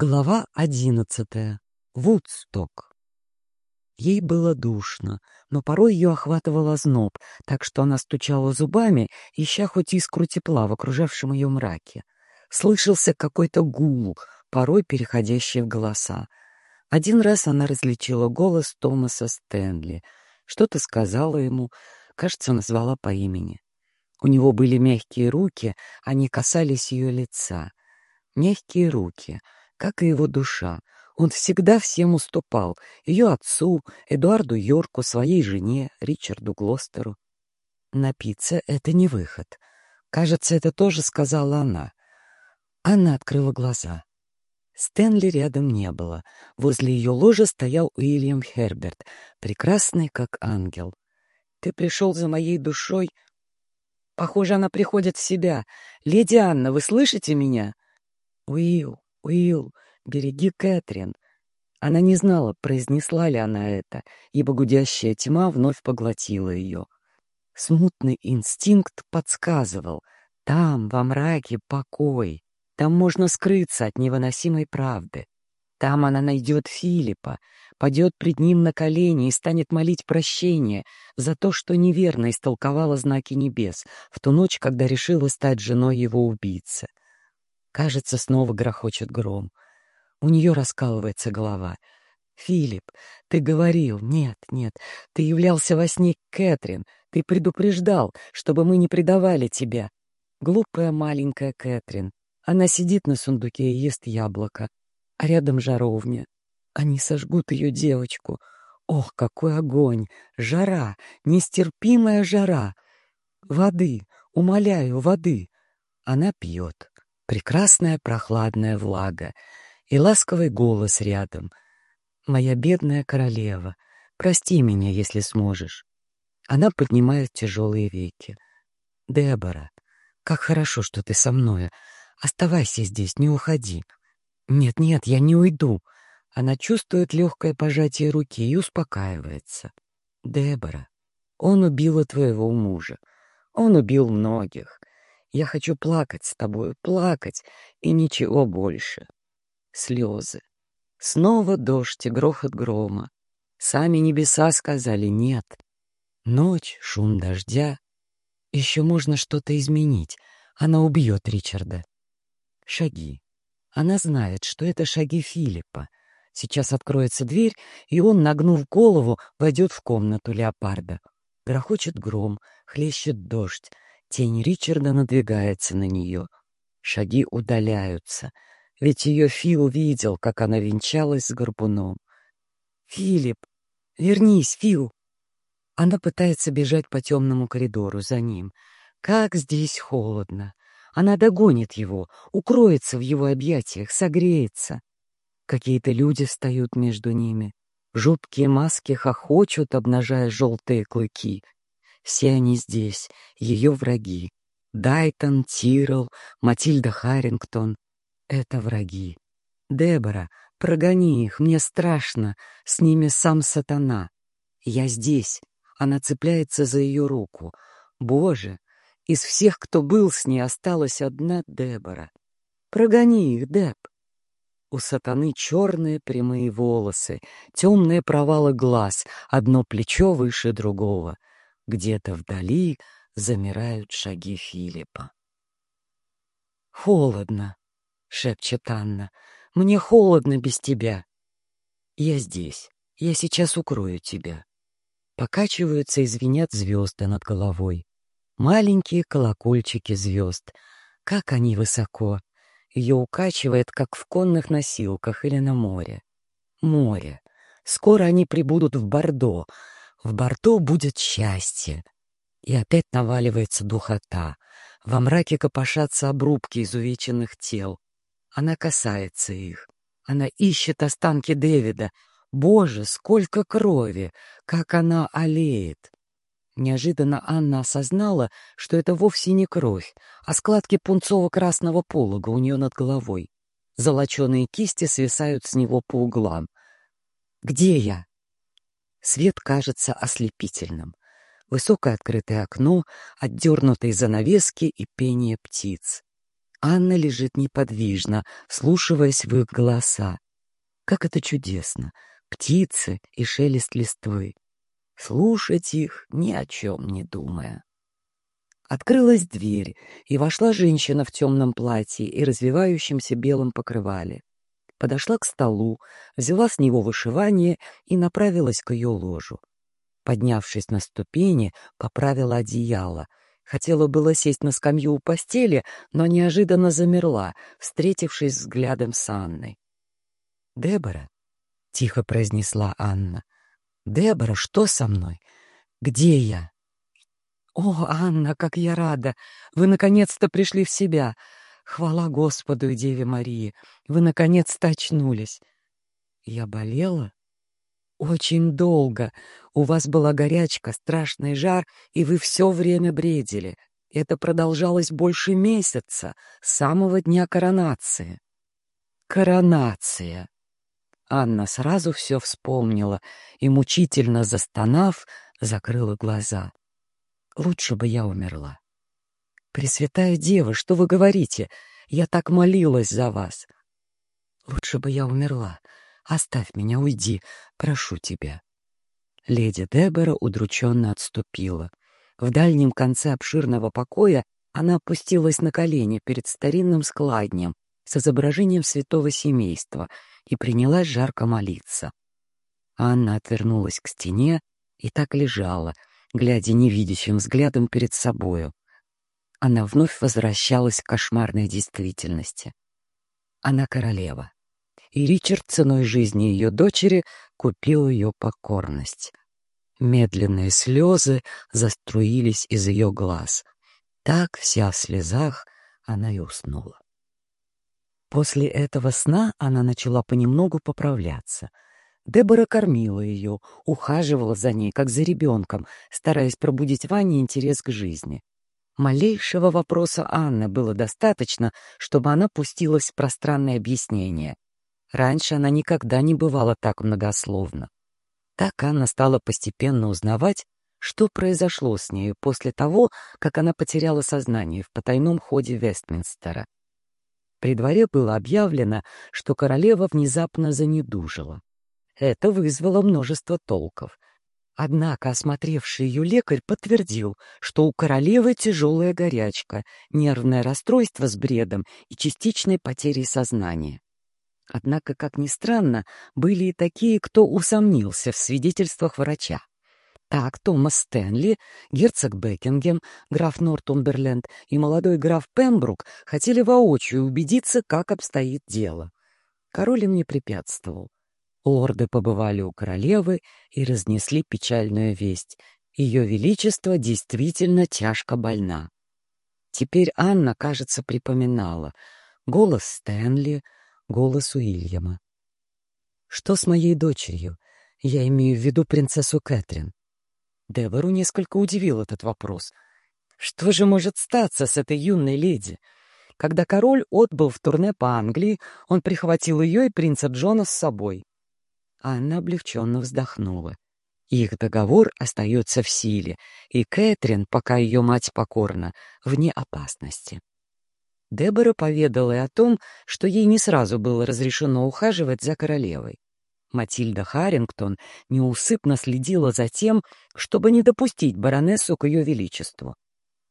Глава одиннадцатая. Вудсток. Ей было душно, но порой ее охватывал озноб, так что она стучала зубами, ища хоть искру тепла в окружавшем ее мраке. Слышался какой-то гул, порой переходящий в голоса. Один раз она различила голос Томаса Стэнли. Что-то сказала ему, кажется, назвала по имени. У него были мягкие руки, они касались ее лица. Мягкие руки — как и его душа. Он всегда всем уступал. Ее отцу, Эдуарду Йорку, своей жене, Ричарду Глостеру. Напиться — это не выход. Кажется, это тоже сказала она. Анна открыла глаза. Стэнли рядом не было. Возле ее ложа стоял Уильям Херберт, прекрасный как ангел. «Ты пришел за моей душой...» «Похоже, она приходит в себя. Леди Анна, вы слышите меня?» «Уилл, «Уилл, береги Кэтрин!» Она не знала, произнесла ли она это, ибо гудящая тьма вновь поглотила ее. Смутный инстинкт подсказывал. Там, во мраке, покой. Там можно скрыться от невыносимой правды. Там она найдет Филиппа, падет пред ним на колени и станет молить прощения за то, что неверно истолковала знаки небес в ту ночь, когда решила стать женой его убийцы. Кажется, снова грохочет гром. У нее раскалывается голова. «Филипп, ты говорил, нет, нет, ты являлся во сне Кэтрин, ты предупреждал, чтобы мы не предавали тебя. Глупая маленькая Кэтрин. Она сидит на сундуке и ест яблоко, а рядом жаровня. Они сожгут ее девочку. Ох, какой огонь! Жара, нестерпимая жара! Воды, умоляю, воды!» Она пьет. Прекрасная прохладная влага и ласковый голос рядом. «Моя бедная королева, прости меня, если сможешь». Она поднимает тяжелые веки. «Дебора, как хорошо, что ты со мной. Оставайся здесь, не уходи». «Нет-нет, я не уйду». Она чувствует легкое пожатие руки и успокаивается. «Дебора, он убил твоего мужа. Он убил многих. Я хочу плакать с тобой, плакать, и ничего больше. Слезы. Снова дождь и грохот грома. Сами небеса сказали «нет». Ночь, шум дождя. Еще можно что-то изменить. Она убьет Ричарда. Шаги. Она знает, что это шаги Филиппа. Сейчас откроется дверь, и он, нагнув голову, войдет в комнату леопарда. Грохочет гром, хлещет дождь. Тень Ричарда надвигается на нее. Шаги удаляются, ведь ее Фил видел, как она венчалась с горбуном. «Филипп! Вернись, Фил!» Она пытается бежать по темному коридору за ним. Как здесь холодно! Она догонит его, укроется в его объятиях, согреется. Какие-то люди встают между ними. Жуткие маски хохочут, обнажая желтые клыки — все они здесь, ее враги. Дайтон, Тирл, Матильда Харрингтон — это враги. Дебора, прогони их, мне страшно, с ними сам сатана. Я здесь. Она цепляется за ее руку. Боже, из всех, кто был с ней, осталась одна Дебора. Прогони их, Деб. У сатаны черные прямые волосы, темные провалы глаз, одно плечо выше другого — где-то вдали замирают шаги Филиппа. «Холодно», — шепчет Анна. «Мне холодно без тебя». «Я здесь. Я сейчас укрою тебя». Покачиваются и звенят звезды над головой. Маленькие колокольчики звезд. Как они высоко. Ее укачивает, как в конных носилках или на море. Море. Скоро они прибудут в Бордо, в борту будет счастье. И опять наваливается духота. Во мраке копошатся обрубки изувеченных тел. Она касается их. Она ищет останки Дэвида. Боже, сколько крови! Как она олеет! Неожиданно Анна осознала, что это вовсе не кровь, а складки пунцово-красного полога у нее над головой. Золоченые кисти свисают с него по углам. «Где я?» Свет кажется ослепительным. Высокое открытое окно, отдернутые занавески и пение птиц. Анна лежит неподвижно, вслушиваясь в их голоса. Как это чудесно! Птицы и шелест листвы. Слушать их, ни о чем не думая. Открылась дверь, и вошла женщина в темном платье и развивающемся белом покрывале. Подошла к столу, взяла с него вышивание и направилась к ее ложу. Поднявшись на ступени, поправила одеяло. Хотела было сесть на скамью у постели, но неожиданно замерла, встретившись взглядом с Анной. «Дебора», — тихо произнесла Анна, — «Дебора, что со мной? Где я?» «О, Анна, как я рада! Вы наконец-то пришли в себя! Хвала Господу и Деве Марии! Вы наконец-то очнулись!» «Я болела?» «Очень долго. У вас была горячка, страшный жар, и вы все время бредили. Это продолжалось больше месяца, с самого дня коронации». «Коронация!» Анна сразу все вспомнила и, мучительно застонав, закрыла глаза. Лучше бы я умерла. Пресвятая Дева, что вы говорите? Я так молилась за вас. Лучше бы я умерла. Оставь меня, уйди, прошу тебя. Леди Дебора удрученно отступила. В дальнем конце обширного покоя она опустилась на колени перед старинным складнем с изображением святого семейства и принялась жарко молиться. Анна отвернулась к стене и так лежала, глядя невидящим взглядом перед собою. Она вновь возвращалась к кошмарной действительности. Она королева. И Ричард ценой жизни ее дочери купил ее покорность. Медленные слезы заструились из ее глаз. Так, вся в слезах, она и уснула. После этого сна она начала понемногу поправляться — Дебора кормила ее, ухаживала за ней, как за ребенком, стараясь пробудить Ване интерес к жизни. Малейшего вопроса Анны было достаточно, чтобы она пустилась в пространное объяснение. Раньше она никогда не бывала так многословна. Так Анна стала постепенно узнавать, что произошло с нею после того, как она потеряла сознание в потайном ходе Вестминстера. При дворе было объявлено, что королева внезапно занедужила. Это вызвало множество толков. Однако осмотревший ее лекарь подтвердил, что у королевы тяжелая горячка, нервное расстройство с бредом и частичной потерей сознания. Однако, как ни странно, были и такие, кто усомнился в свидетельствах врача. Так Томас Стэнли, герцог Бекингем, граф Нортумберленд и молодой граф Пембрук хотели воочию убедиться, как обстоит дело. Король им не препятствовал. Лорды побывали у королевы и разнесли печальную весть. Ее Величество действительно тяжко больна. Теперь Анна, кажется, припоминала. Голос Стэнли, голос Уильяма. «Что с моей дочерью? Я имею в виду принцессу Кэтрин». Девору несколько удивил этот вопрос. Что же может статься с этой юной леди? Когда король отбыл в турне по Англии, он прихватил ее и принца Джона с собой. Анна облегченно вздохнула. Их договор остается в силе, и Кэтрин, пока ее мать покорна, вне опасности. Дебора поведала и о том, что ей не сразу было разрешено ухаживать за королевой. Матильда Харрингтон неусыпно следила за тем, чтобы не допустить баронессу к ее величеству.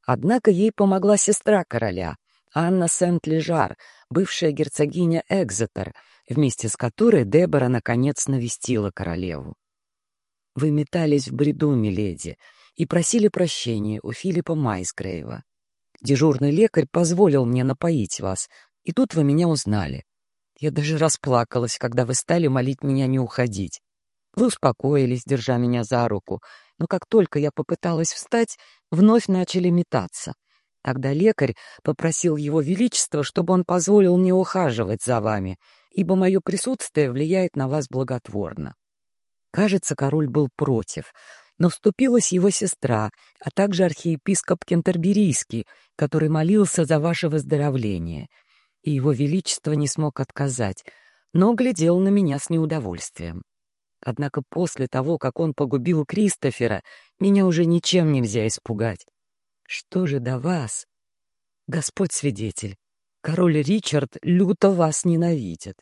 Однако ей помогла сестра короля, Анна Сент-Лежар, бывшая герцогиня Экзетер, вместе с которой Дебора наконец навестила королеву. Вы метались в бреду, миледи, и просили прощения у Филиппа Майсгрейва. Дежурный лекарь позволил мне напоить вас, и тут вы меня узнали. Я даже расплакалась, когда вы стали молить меня не уходить. Вы успокоились, держа меня за руку, но как только я попыталась встать, вновь начали метаться. Тогда лекарь попросил его величество, чтобы он позволил мне ухаживать за вами, ибо мое присутствие влияет на вас благотворно. Кажется, король был против, но вступилась его сестра, а также архиепископ Кентерберийский, который молился за ваше выздоровление. И его величество не смог отказать, но глядел на меня с неудовольствием. Однако после того, как он погубил Кристофера, меня уже ничем нельзя испугать. Что же до вас? Господь свидетель, Король Ричард люто вас ненавидит.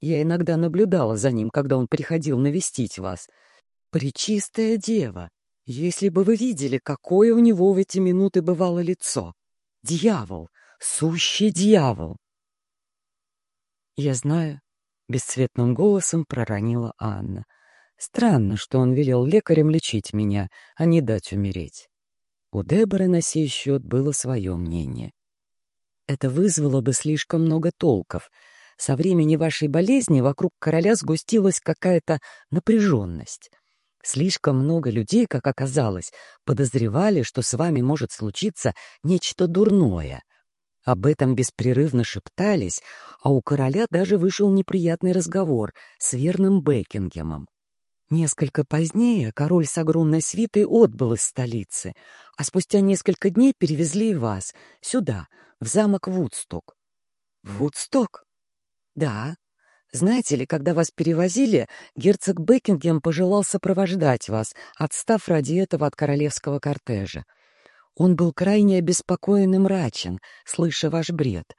Я иногда наблюдала за ним, когда он приходил навестить вас. Пречистая дева, если бы вы видели, какое у него в эти минуты бывало лицо. Дьявол, сущий дьявол. Я знаю, — бесцветным голосом проронила Анна. Странно, что он велел лекарям лечить меня, а не дать умереть. У Деборы на сей счет было свое мнение. Это вызвало бы слишком много толков. Со времени вашей болезни вокруг короля сгустилась какая-то напряженность. Слишком много людей, как оказалось, подозревали, что с вами может случиться нечто дурное. Об этом беспрерывно шептались, а у короля даже вышел неприятный разговор с верным Бекингемом. Несколько позднее король с огромной свитой отбыл из столицы, а спустя несколько дней перевезли и вас, сюда, в замок Вудсток. Вудсток? Да. Знаете ли, когда вас перевозили, герцог Бекингем пожелал сопровождать вас, отстав ради этого от королевского кортежа. Он был крайне обеспокоен и мрачен, слыша ваш бред.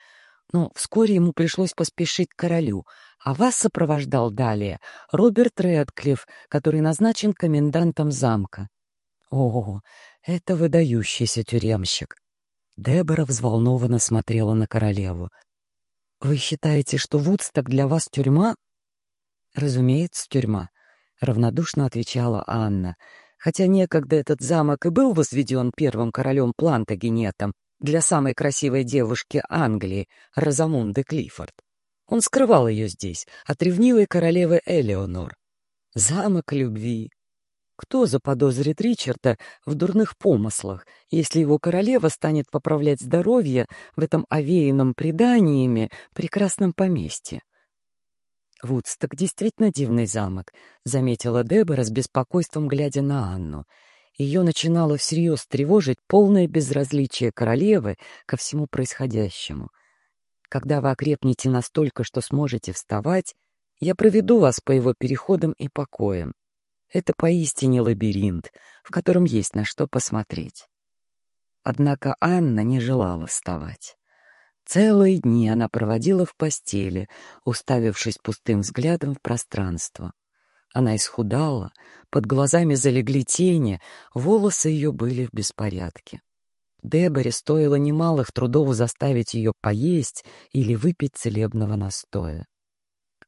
Но вскоре ему пришлось поспешить к королю, а вас сопровождал далее Роберт Рэдклифф, который назначен комендантом замка. О, это выдающийся тюремщик. Дебора взволнованно смотрела на королеву. «Вы считаете, что Вудсток для вас тюрьма?» «Разумеется, тюрьма», — равнодушно отвечала Анна. «Хотя некогда этот замок и был возведен первым королем Плантагенетом для самой красивой девушки Англии, Розамунды Клиффорд. Он скрывал ее здесь, от ревнивой королевы Элеонор. Замок любви. Кто заподозрит Ричарда в дурных помыслах, если его королева станет поправлять здоровье в этом овеянном преданиями прекрасном поместье? «Вудсток действительно дивный замок», — заметила Дебора с беспокойством, глядя на Анну. Ее начинало всерьез тревожить полное безразличие королевы ко всему происходящему. Когда вы окрепнете настолько, что сможете вставать, я проведу вас по его переходам и покоям. Это поистине лабиринт, в котором есть на что посмотреть. Однако Анна не желала вставать. Целые дни она проводила в постели, уставившись пустым взглядом в пространство. Она исхудала, под глазами залегли тени, волосы ее были в беспорядке. Деборе стоило немалых трудов заставить ее поесть или выпить целебного настоя.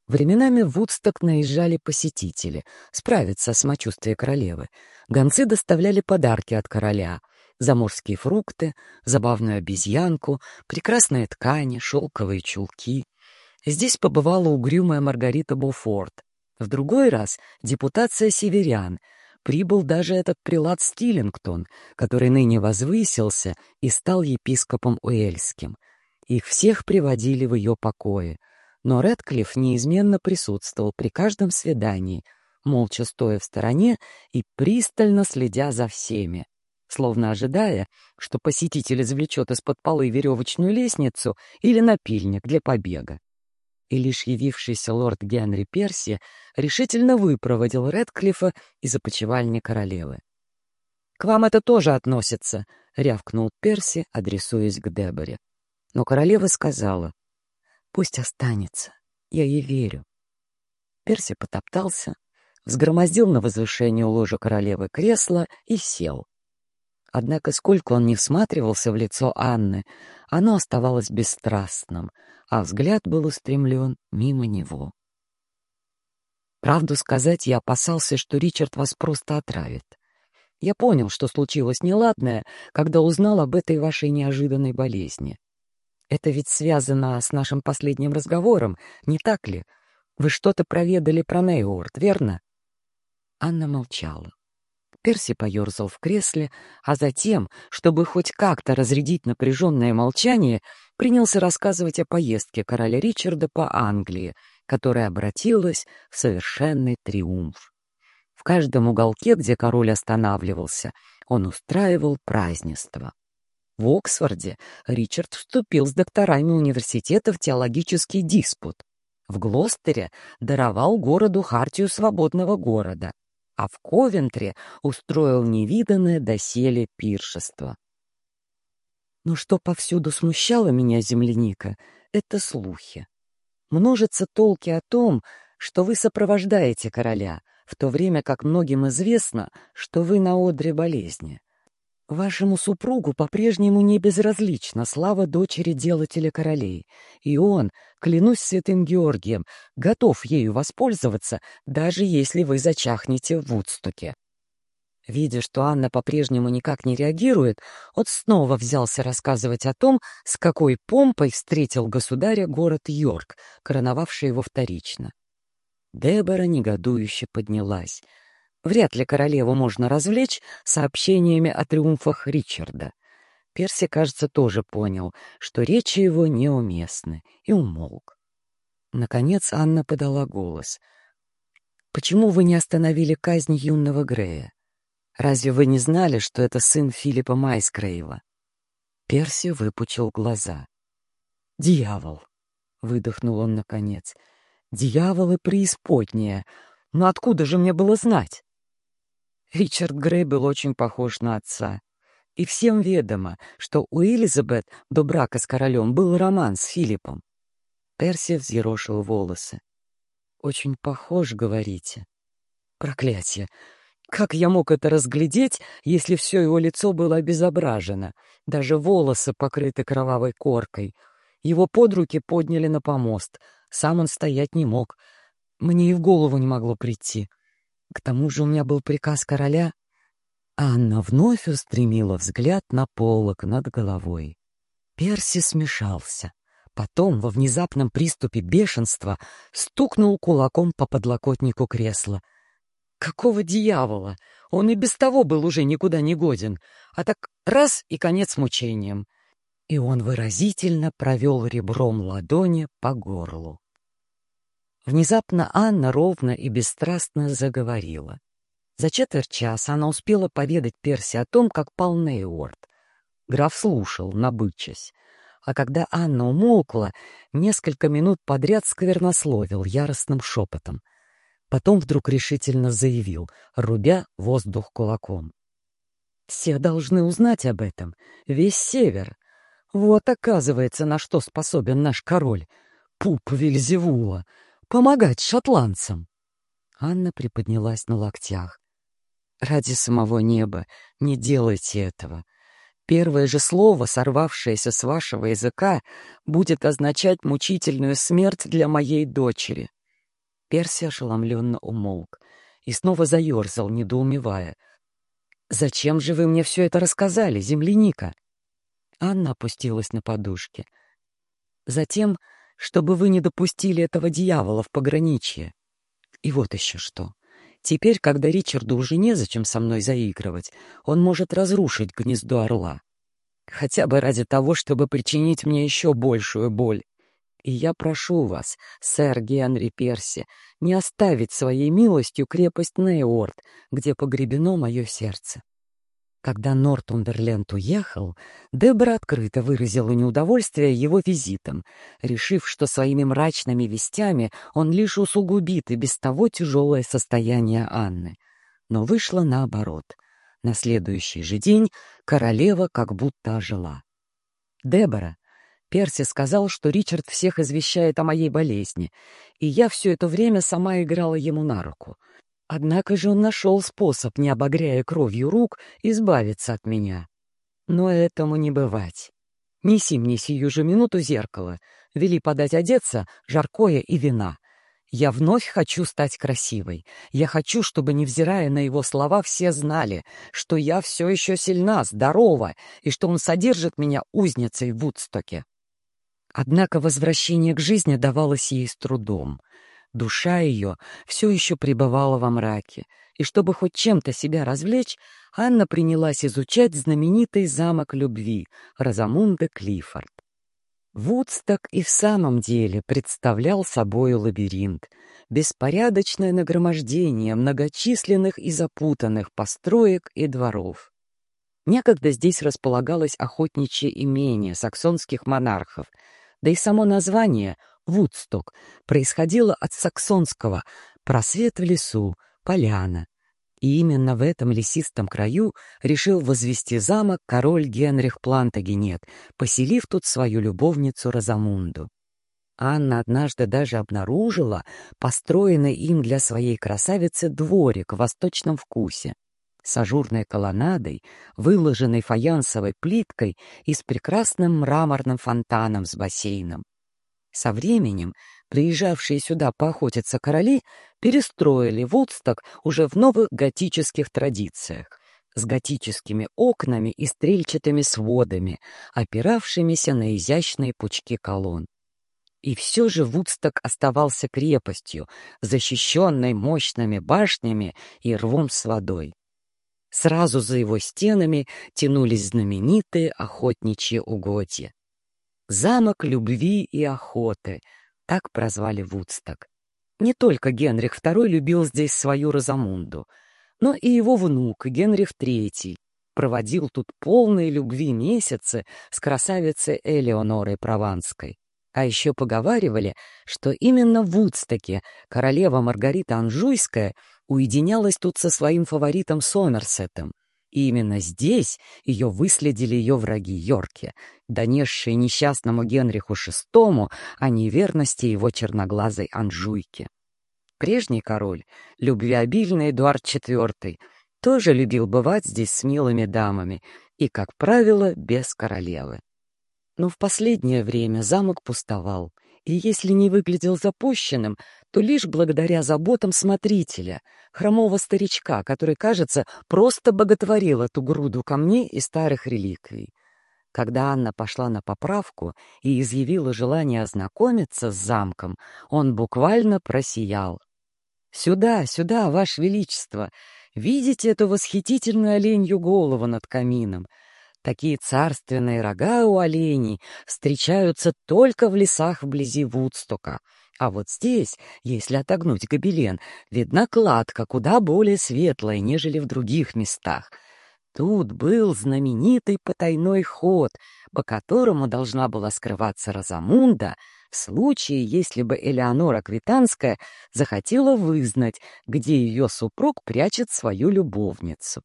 Временами в Вудсток наезжали посетители, справиться с самочувствием королевы. Гонцы доставляли подарки от короля — заморские фрукты, забавную обезьянку, прекрасные ткани, шелковые чулки. Здесь побывала угрюмая Маргарита Буфорд. В другой раз депутация северян — прибыл даже этот прилад Стиллингтон, который ныне возвысился и стал епископом Уэльским. Их всех приводили в ее покое, но Рэдклифф неизменно присутствовал при каждом свидании, молча стоя в стороне и пристально следя за всеми, словно ожидая, что посетитель извлечет из-под полы веревочную лестницу или напильник для побега и лишь явившийся лорд Генри Перси решительно выпроводил Редклифа из опочивальни королевы. «К вам это тоже относится», — рявкнул Перси, адресуясь к Деборе. Но королева сказала, «Пусть останется, я ей верю». Перси потоптался, взгромоздил на возвышение у ложа королевы кресло и сел. Однако, сколько он не всматривался в лицо Анны, оно оставалось бесстрастным, а взгляд был устремлен мимо него. Правду сказать, я опасался, что Ричард вас просто отравит. Я понял, что случилось неладное, когда узнал об этой вашей неожиданной болезни. Это ведь связано с нашим последним разговором, не так ли? Вы что-то проведали про Нейорд, верно? Анна молчала. Перси поерзал в кресле, а затем, чтобы хоть как-то разрядить напряженное молчание, принялся рассказывать о поездке короля Ричарда по Англии, которая обратилась в совершенный триумф. В каждом уголке, где король останавливался, он устраивал празднество. В Оксфорде Ричард вступил с докторами университета в теологический диспут. В Глостере даровал городу хартию свободного города — а в Ковентре устроил невиданное доселе пиршество. Но что повсюду смущало меня, земляника, — это слухи. Множатся толки о том, что вы сопровождаете короля, в то время как многим известно, что вы на одре болезни. Вашему супругу по-прежнему не безразлична слава дочери делателя королей, и он, клянусь святым Георгием, готов ею воспользоваться, даже если вы зачахнете в Вудстоке. Видя, что Анна по-прежнему никак не реагирует, он снова взялся рассказывать о том, с какой помпой встретил государя город Йорк, короновавший его вторично. Дебора негодующе поднялась. Вряд ли королеву можно развлечь сообщениями о триумфах Ричарда. Перси, кажется, тоже понял, что речи его неуместны, и умолк. Наконец Анна подала голос. «Почему вы не остановили казнь юного Грея? Разве вы не знали, что это сын Филиппа Майскрейва?» Перси выпучил глаза. «Дьявол!» — выдохнул он наконец. «Дьявол и преисподняя! Но откуда же мне было знать?» Ричард Грей был очень похож на отца. И всем ведомо, что у Элизабет до брака с королем был роман с Филиппом. Перси взъерошил волосы. «Очень похож, говорите?» «Проклятие! Как я мог это разглядеть, если все его лицо было обезображено? Даже волосы покрыты кровавой коркой. Его под руки подняли на помост. Сам он стоять не мог. Мне и в голову не могло прийти. К тому же у меня был приказ короля. Анна вновь устремила взгляд на полок над головой. Перси смешался. Потом, во внезапном приступе бешенства, стукнул кулаком по подлокотнику кресла. Какого дьявола? Он и без того был уже никуда не годен. А так раз — и конец мучениям. И он выразительно провел ребром ладони по горлу. Внезапно Анна ровно и бесстрастно заговорила. За четверть часа она успела поведать Перси о том, как пал Нейорд. Граф слушал, набычась. А когда Анна умолкла, несколько минут подряд сквернословил яростным шепотом. Потом вдруг решительно заявил, рубя воздух кулаком. «Все должны узнать об этом. Весь север. Вот, оказывается, на что способен наш король. Пуп Вильзевула помогать шотландцам. Анна приподнялась на локтях. Ради самого неба не делайте этого. Первое же слово, сорвавшееся с вашего языка, будет означать мучительную смерть для моей дочери. Перси ошеломленно умолк и снова заерзал, недоумевая. «Зачем же вы мне все это рассказали, земляника?» Анна опустилась на подушке. Затем чтобы вы не допустили этого дьявола в пограничье. И вот еще что. Теперь, когда Ричарду уже незачем со мной заигрывать, он может разрушить гнездо орла. Хотя бы ради того, чтобы причинить мне еще большую боль. И я прошу вас, сэр Генри Перси, не оставить своей милостью крепость Нейорд, где погребено мое сердце. Когда Нортундерленд уехал, Дебра открыто выразила неудовольствие его визитом, решив, что своими мрачными вестями он лишь усугубит и без того тяжелое состояние Анны. Но вышло наоборот. На следующий же день королева как будто ожила. «Дебора», Перси сказал, что Ричард всех извещает о моей болезни, и я все это время сама играла ему на руку — Однако же он нашел способ, не обогряя кровью рук, избавиться от меня. Но этому не бывать. Неси мне сию же минуту зеркало. Вели подать одеться, жаркое и вина. Я вновь хочу стать красивой. Я хочу, чтобы, невзирая на его слова, все знали, что я все еще сильна, здорова, и что он содержит меня узницей в Вудстоке. Однако возвращение к жизни давалось ей с трудом. Душа ее все еще пребывала во мраке, и чтобы хоть чем-то себя развлечь, Анна принялась изучать знаменитый замок любви Розамунда Клиффорд. Вудсток и в самом деле представлял собой лабиринт, беспорядочное нагромождение многочисленных и запутанных построек и дворов. Некогда здесь располагалось охотничье имение саксонских монархов, да и само название Вудсток происходило от саксонского «просвет в лесу», «поляна». И именно в этом лесистом краю решил возвести замок король Генрих Плантагенет, поселив тут свою любовницу Розамунду. Анна однажды даже обнаружила построенный им для своей красавицы дворик в восточном вкусе с ажурной колоннадой, выложенной фаянсовой плиткой и с прекрасным мраморным фонтаном с бассейном. Со временем приезжавшие сюда поохотиться короли перестроили Вудсток уже в новых готических традициях, с готическими окнами и стрельчатыми сводами, опиравшимися на изящные пучки колонн. И все же Вудсток оставался крепостью, защищенной мощными башнями и рвом с водой. Сразу за его стенами тянулись знаменитые охотничьи угодья. «Замок любви и охоты» — так прозвали Вудсток. Не только Генрих II любил здесь свою Розамунду, но и его внук Генрих III проводил тут полные любви месяцы с красавицей Элеонорой Прованской. А еще поговаривали, что именно в Вудстоке королева Маргарита Анжуйская уединялась тут со своим фаворитом Сомерсетом. И именно здесь ее выследили ее враги Йорки, донесшие несчастному Генриху VI о неверности его черноглазой Анжуйки. Прежний король, любвеобильный Эдуард IV, тоже любил бывать здесь с милыми дамами и, как правило, без королевы. Но в последнее время замок пустовал, и если не выглядел запущенным, то лишь благодаря заботам смотрителя, хромого старичка, который, кажется, просто боготворил эту груду камней и старых реликвий. Когда Анна пошла на поправку и изъявила желание ознакомиться с замком, он буквально просиял. «Сюда, сюда, Ваше Величество! Видите эту восхитительную оленью голову над камином? Такие царственные рога у оленей встречаются только в лесах вблизи Вудстока. А вот здесь, если отогнуть гобелен, видна кладка куда более светлая, нежели в других местах. Тут был знаменитый потайной ход, по которому должна была скрываться Розамунда, в случае, если бы Элеонора Квитанская захотела вызнать, где ее супруг прячет свою любовницу.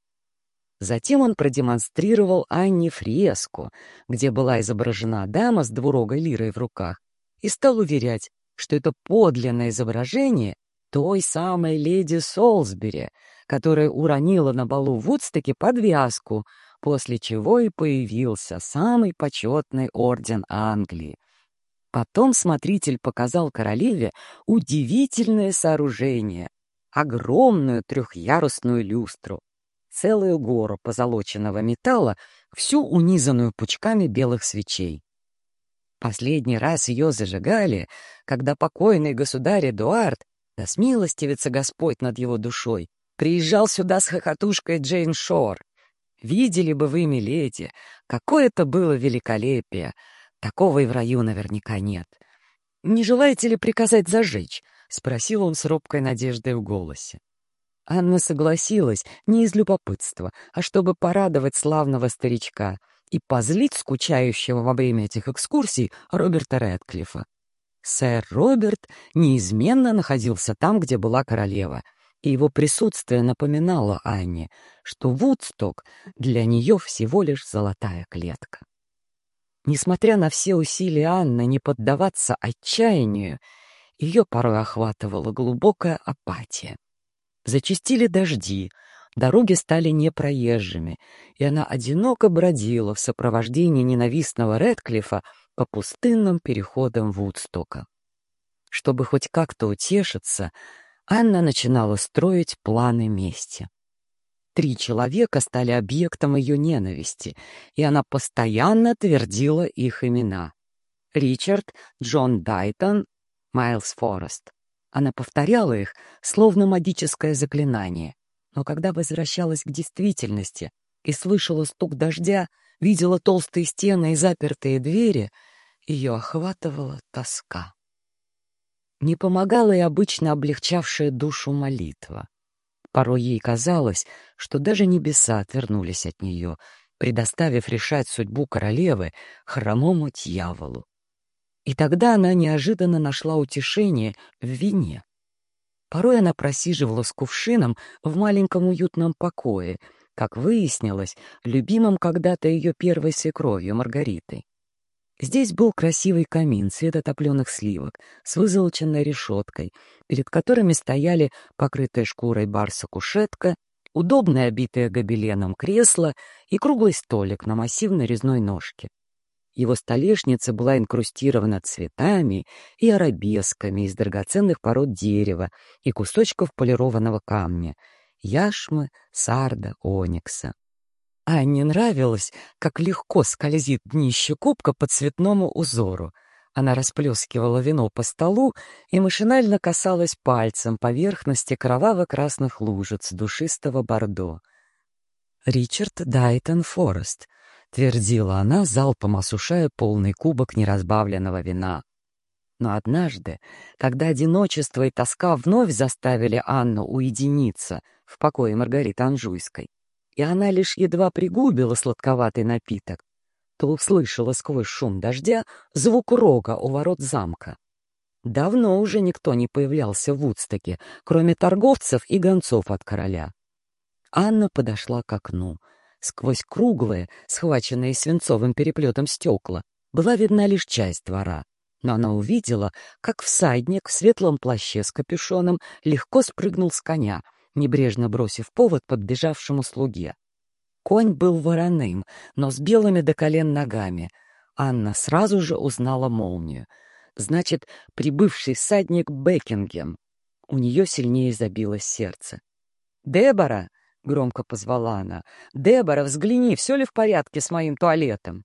Затем он продемонстрировал Анне фреску, где была изображена дама с двурогой лирой в руках, и стал уверять, что это подлинное изображение той самой леди Солсбери, которая уронила на балу в Вудстоке подвязку, после чего и появился самый почетный орден Англии. Потом смотритель показал королеве удивительное сооружение — огромную трехъярусную люстру, целую гору позолоченного металла, всю унизанную пучками белых свечей. Последний раз ее зажигали, когда покойный государь Эдуард, да смилостивится Господь над его душой, приезжал сюда с хохотушкой Джейн Шор. Видели бы вы, миледи, какое это было великолепие. Такого и в раю наверняка нет. «Не желаете ли приказать зажечь?» — спросил он с робкой надеждой в голосе. Анна согласилась не из любопытства, а чтобы порадовать славного старичка и позлить скучающего во время этих экскурсий Роберта Рэдклиффа. Сэр Роберт неизменно находился там, где была королева, и его присутствие напоминало Анне, что Вудсток для нее всего лишь золотая клетка. Несмотря на все усилия Анны не поддаваться отчаянию, ее порой охватывала глубокая апатия. Зачистили дожди, дороги стали непроезжими, и она одиноко бродила в сопровождении ненавистного Редклифа по пустынным переходам Вудстока. Чтобы хоть как-то утешиться, Анна начинала строить планы мести. Три человека стали объектом ее ненависти, и она постоянно твердила их имена. Ричард, Джон Дайтон, Майлз Форест. Она повторяла их, словно магическое заклинание. Но когда возвращалась к действительности и слышала стук дождя, видела толстые стены и запертые двери, ее охватывала тоска. Не помогала и обычно облегчавшая душу молитва. Порой ей казалось, что даже небеса отвернулись от нее, предоставив решать судьбу королевы хромому дьяволу. И тогда она неожиданно нашла утешение в вине. Порой она просиживала с кувшином в маленьком уютном покое, как выяснилось, любимым когда-то ее первой свекровью Маргаритой. Здесь был красивый камин цвета топленых сливок с вызолоченной решеткой, перед которыми стояли покрытая шкурой барса кушетка, удобное обитое гобеленом кресло и круглый столик на массивной резной ножке. Его столешница была инкрустирована цветами и арабесками из драгоценных пород дерева и кусочков полированного камня — яшмы, сарда, оникса. Анне нравилось, как легко скользит днище кубка по цветному узору. Она расплескивала вино по столу и машинально касалась пальцем поверхности кроваво-красных лужиц душистого бордо. «Ричард Дайтон Форест», — твердила она, залпом осушая полный кубок неразбавленного вина. Но однажды, когда одиночество и тоска вновь заставили Анну уединиться в покое Маргариты Анжуйской, и она лишь едва пригубила сладковатый напиток, то услышала сквозь шум дождя звук рога у ворот замка. Давно уже никто не появлялся в Вудстоке, кроме торговцев и гонцов от короля. Анна подошла к окну. Сквозь круглые, схваченные свинцовым переплетом стекла, была видна лишь часть двора. Но она увидела, как всадник в светлом плаще с капюшоном легко спрыгнул с коня — небрежно бросив повод подбежавшему слуге. Конь был вороным, но с белыми до колен ногами. Анна сразу же узнала молнию. Значит, прибывший всадник Бекингем. У нее сильнее забилось сердце. «Дебора!» — громко позвала она. «Дебора, взгляни, все ли в порядке с моим туалетом?»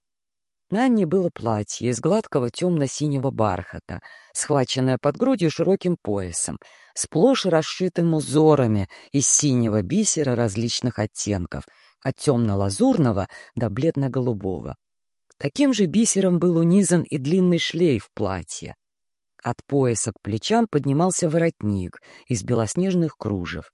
На Анне было платье из гладкого темно-синего бархата, схваченное под грудью широким поясом, сплошь расшитым узорами из синего бисера различных оттенков, от темно-лазурного до бледно-голубого. Таким же бисером был унизан и длинный шлейф платья. От пояса к плечам поднимался воротник из белоснежных кружев.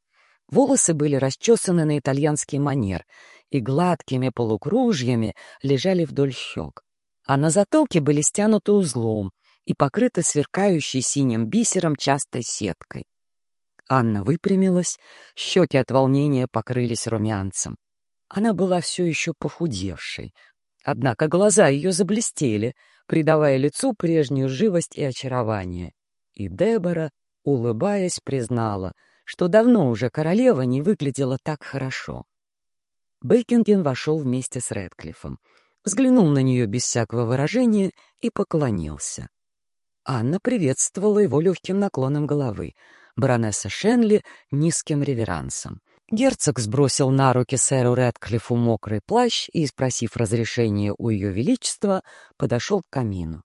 Волосы были расчесаны на итальянский манер и гладкими полукружьями лежали вдоль щек а на затылке были стянуты узлом и покрыты сверкающей синим бисером частой сеткой. Анна выпрямилась, щеки от волнения покрылись румянцем. Она была все еще похудевшей, однако глаза ее заблестели, придавая лицу прежнюю живость и очарование. И Дебора, улыбаясь, признала, что давно уже королева не выглядела так хорошо. Бейкинген вошел вместе с Рэдклиффом — взглянул на нее без всякого выражения и поклонился. Анна приветствовала его легким наклоном головы, баронесса Шенли — низким реверансом. Герцог сбросил на руки сэру Рэдклиффу мокрый плащ и, спросив разрешения у ее величества, подошел к камину.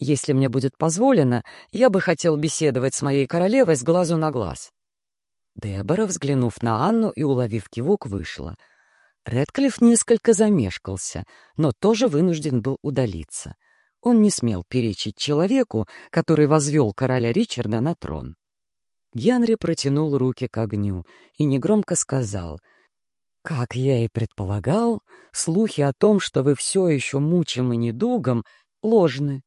«Если мне будет позволено, я бы хотел беседовать с моей королевой с глазу на глаз». Дебора, взглянув на Анну и уловив кивок, вышла — Редклифф несколько замешкался, но тоже вынужден был удалиться. Он не смел перечить человеку, который возвел короля Ричарда на трон. Генри протянул руки к огню и негромко сказал, «Как я и предполагал, слухи о том, что вы все еще мучимы недугом, ложны.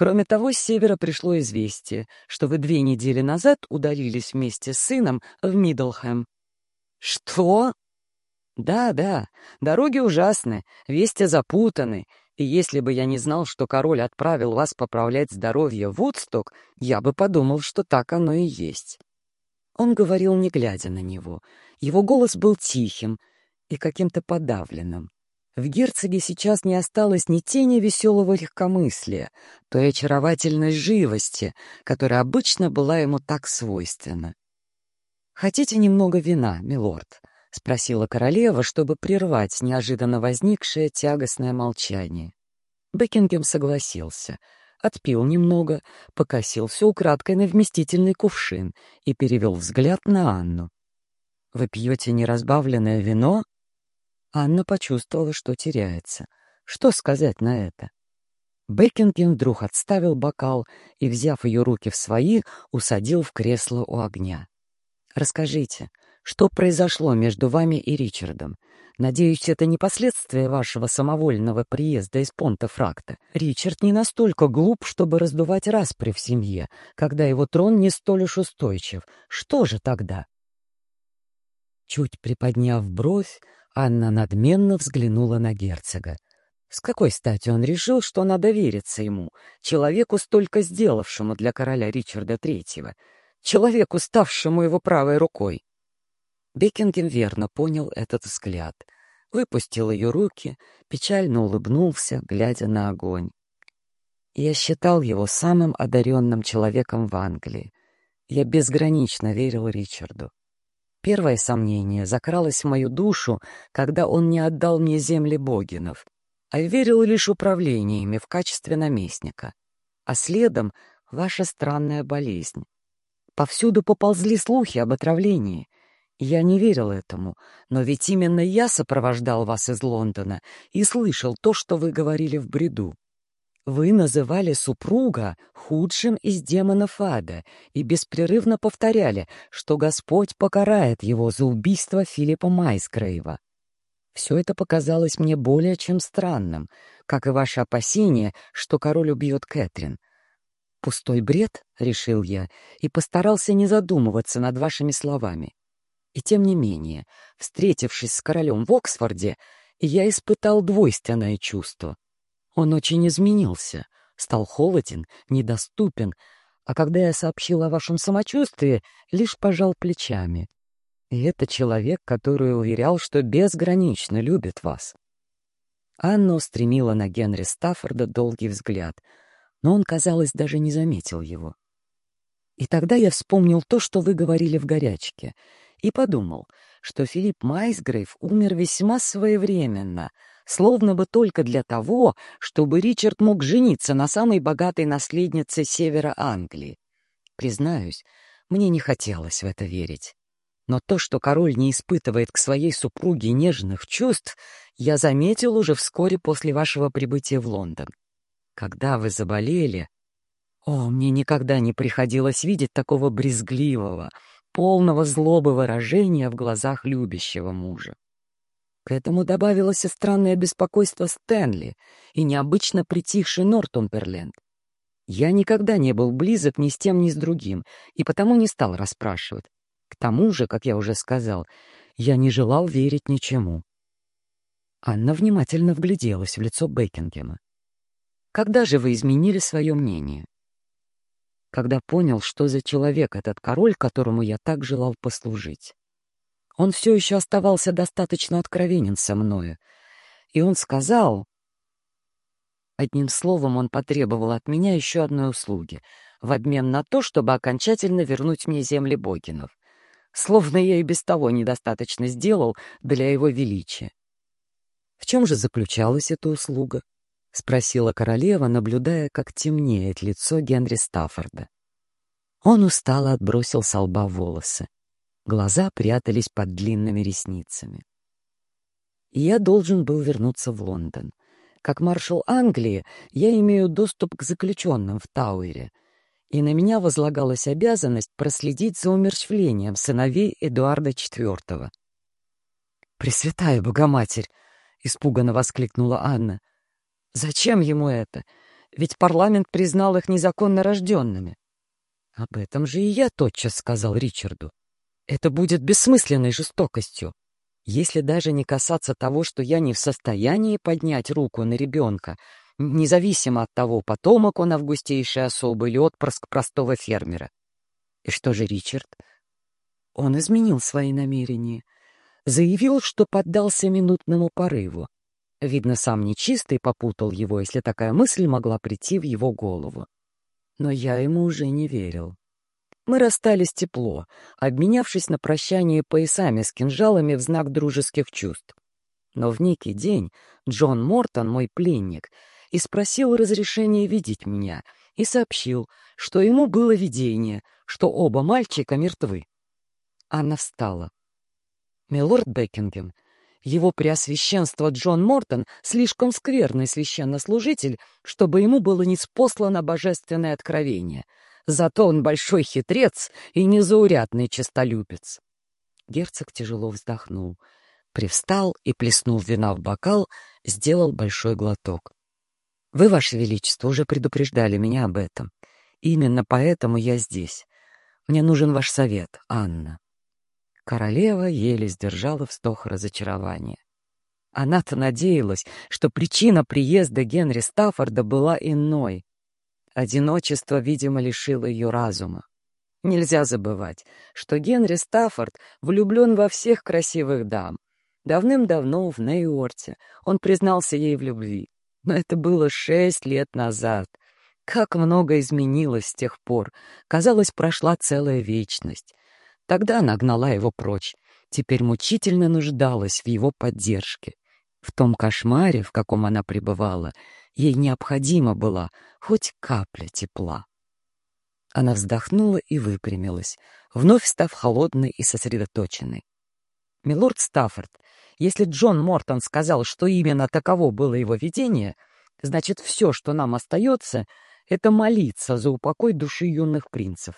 Кроме того, с севера пришло известие, что вы две недели назад удалились вместе с сыном в Миддлхэм». «Что?» Да, да, дороги ужасны, вести запутаны, и если бы я не знал, что король отправил вас поправлять здоровье в Вудсток, я бы подумал, что так оно и есть. Он говорил, не глядя на него. Его голос был тихим и каким-то подавленным. В герцоге сейчас не осталось ни тени веселого легкомыслия, той очаровательной живости, которая обычно была ему так свойственна. «Хотите немного вина, милорд?» — спросила королева, чтобы прервать неожиданно возникшее тягостное молчание. Бекингем согласился, отпил немного, покосился украдкой на вместительный кувшин и перевел взгляд на Анну. «Вы пьете неразбавленное вино?» Анна почувствовала, что теряется. Что сказать на это? Бекингем вдруг отставил бокал и, взяв ее руки в свои, усадил в кресло у огня. «Расскажите, что произошло между вами и Ричардом? Надеюсь, это не последствия вашего самовольного приезда из Понта-Фракта. Ричард не настолько глуп, чтобы раздувать распри в семье, когда его трон не столь уж устойчив. Что же тогда? Чуть приподняв бровь, Анна надменно взглянула на герцога. С какой стати он решил, что надо вериться ему, человеку, столько сделавшему для короля Ричарда Третьего, человеку, ставшему его правой рукой? Бекингем верно понял этот взгляд, выпустил ее руки, печально улыбнулся, глядя на огонь. Я считал его самым одаренным человеком в Англии. Я безгранично верил Ричарду. Первое сомнение закралось в мою душу, когда он не отдал мне земли Богинов, а верил лишь управлениями в качестве наместника. А следом — ваша странная болезнь. Повсюду поползли слухи об отравлении. Я не верил этому, но ведь именно я сопровождал вас из Лондона и слышал то, что вы говорили в бреду. Вы называли супруга худшим из демонов ада и беспрерывно повторяли, что Господь покарает его за убийство Филиппа Майскрейва. Все это показалось мне более чем странным, как и ваше опасение, что король убьет Кэтрин. Пустой бред, — решил я, и постарался не задумываться над вашими словами. И тем не менее, встретившись с королем в Оксфорде, я испытал двойственное чувство — он очень изменился, стал холоден, недоступен, а когда я сообщил о вашем самочувствии, лишь пожал плечами. И это человек, который уверял, что безгранично любит вас. Анна устремила на Генри Стаффорда долгий взгляд, но он, казалось, даже не заметил его. И тогда я вспомнил то, что вы говорили в горячке, и подумал, что Филипп Майсгрейв умер весьма своевременно — словно бы только для того, чтобы Ричард мог жениться на самой богатой наследнице севера Англии. Признаюсь, мне не хотелось в это верить. Но то, что король не испытывает к своей супруге нежных чувств, я заметил уже вскоре после вашего прибытия в Лондон. Когда вы заболели... О, мне никогда не приходилось видеть такого брезгливого, полного злобы выражения в глазах любящего мужа. К этому добавилось странное беспокойство Стэнли и необычно притихший Нортумперленд. Я никогда не был близок ни с тем, ни с другим, и потому не стал расспрашивать. К тому же, как я уже сказал, я не желал верить ничему. Анна внимательно вгляделась в лицо Бекингема. «Когда же вы изменили свое мнение?» «Когда понял, что за человек этот король, которому я так желал послужить». Он все еще оставался достаточно откровенен со мною. И он сказал... Одним словом, он потребовал от меня еще одной услуги в обмен на то, чтобы окончательно вернуть мне земли Богинов. Словно я и без того недостаточно сделал для его величия. В чем же заключалась эта услуга? — спросила королева, наблюдая, как темнеет лицо Генри Стаффорда. Он устало отбросил со лба волосы. Глаза прятались под длинными ресницами. я должен был вернуться в Лондон. Как маршал Англии я имею доступ к заключенным в Тауэре, и на меня возлагалась обязанность проследить за умерщвлением сыновей Эдуарда IV. «Пресвятая Богоматерь!» — испуганно воскликнула Анна. «Зачем ему это? Ведь парламент признал их незаконно рожденными». «Об этом же и я тотчас сказал Ричарду. Это будет бессмысленной жестокостью. Если даже не касаться того, что я не в состоянии поднять руку на ребенка, независимо от того, потомок он августейшей особы или отпрыск простого фермера. И что же Ричард? Он изменил свои намерения. Заявил, что поддался минутному порыву. Видно, сам нечистый попутал его, если такая мысль могла прийти в его голову. Но я ему уже не верил. Мы расстались тепло, обменявшись на прощание поясами с кинжалами в знак дружеских чувств. Но в некий день Джон Мортон, мой пленник, и спросил разрешения видеть меня, и сообщил, что ему было видение, что оба мальчика мертвы. Анна встала. «Милорд Бекингем, его преосвященство Джон Мортон слишком скверный священнослужитель, чтобы ему было неспослано божественное откровение — Зато он большой хитрец и незаурядный честолюбец. Герцог тяжело вздохнул, привстал и, плеснув вина в бокал, сделал большой глоток. «Вы, Ваше Величество, уже предупреждали меня об этом. Именно поэтому я здесь. Мне нужен ваш совет, Анна». Королева еле сдержала вздох разочарования. Она-то надеялась, что причина приезда Генри Стаффорда была иной. Одиночество, видимо, лишило ее разума. Нельзя забывать, что Генри Стаффорд влюблен во всех красивых дам. Давным-давно в Нейорте он признался ей в любви. Но это было шесть лет назад. Как много изменилось с тех пор. Казалось, прошла целая вечность. Тогда она гнала его прочь. Теперь мучительно нуждалась в его поддержке. В том кошмаре, в каком она пребывала, ей необходима была хоть капля тепла. Она вздохнула и выпрямилась, вновь став холодной и сосредоточенной. «Милорд Стаффорд, если Джон Мортон сказал, что именно таково было его видение, значит, все, что нам остается, это молиться за упокой души юных принцев.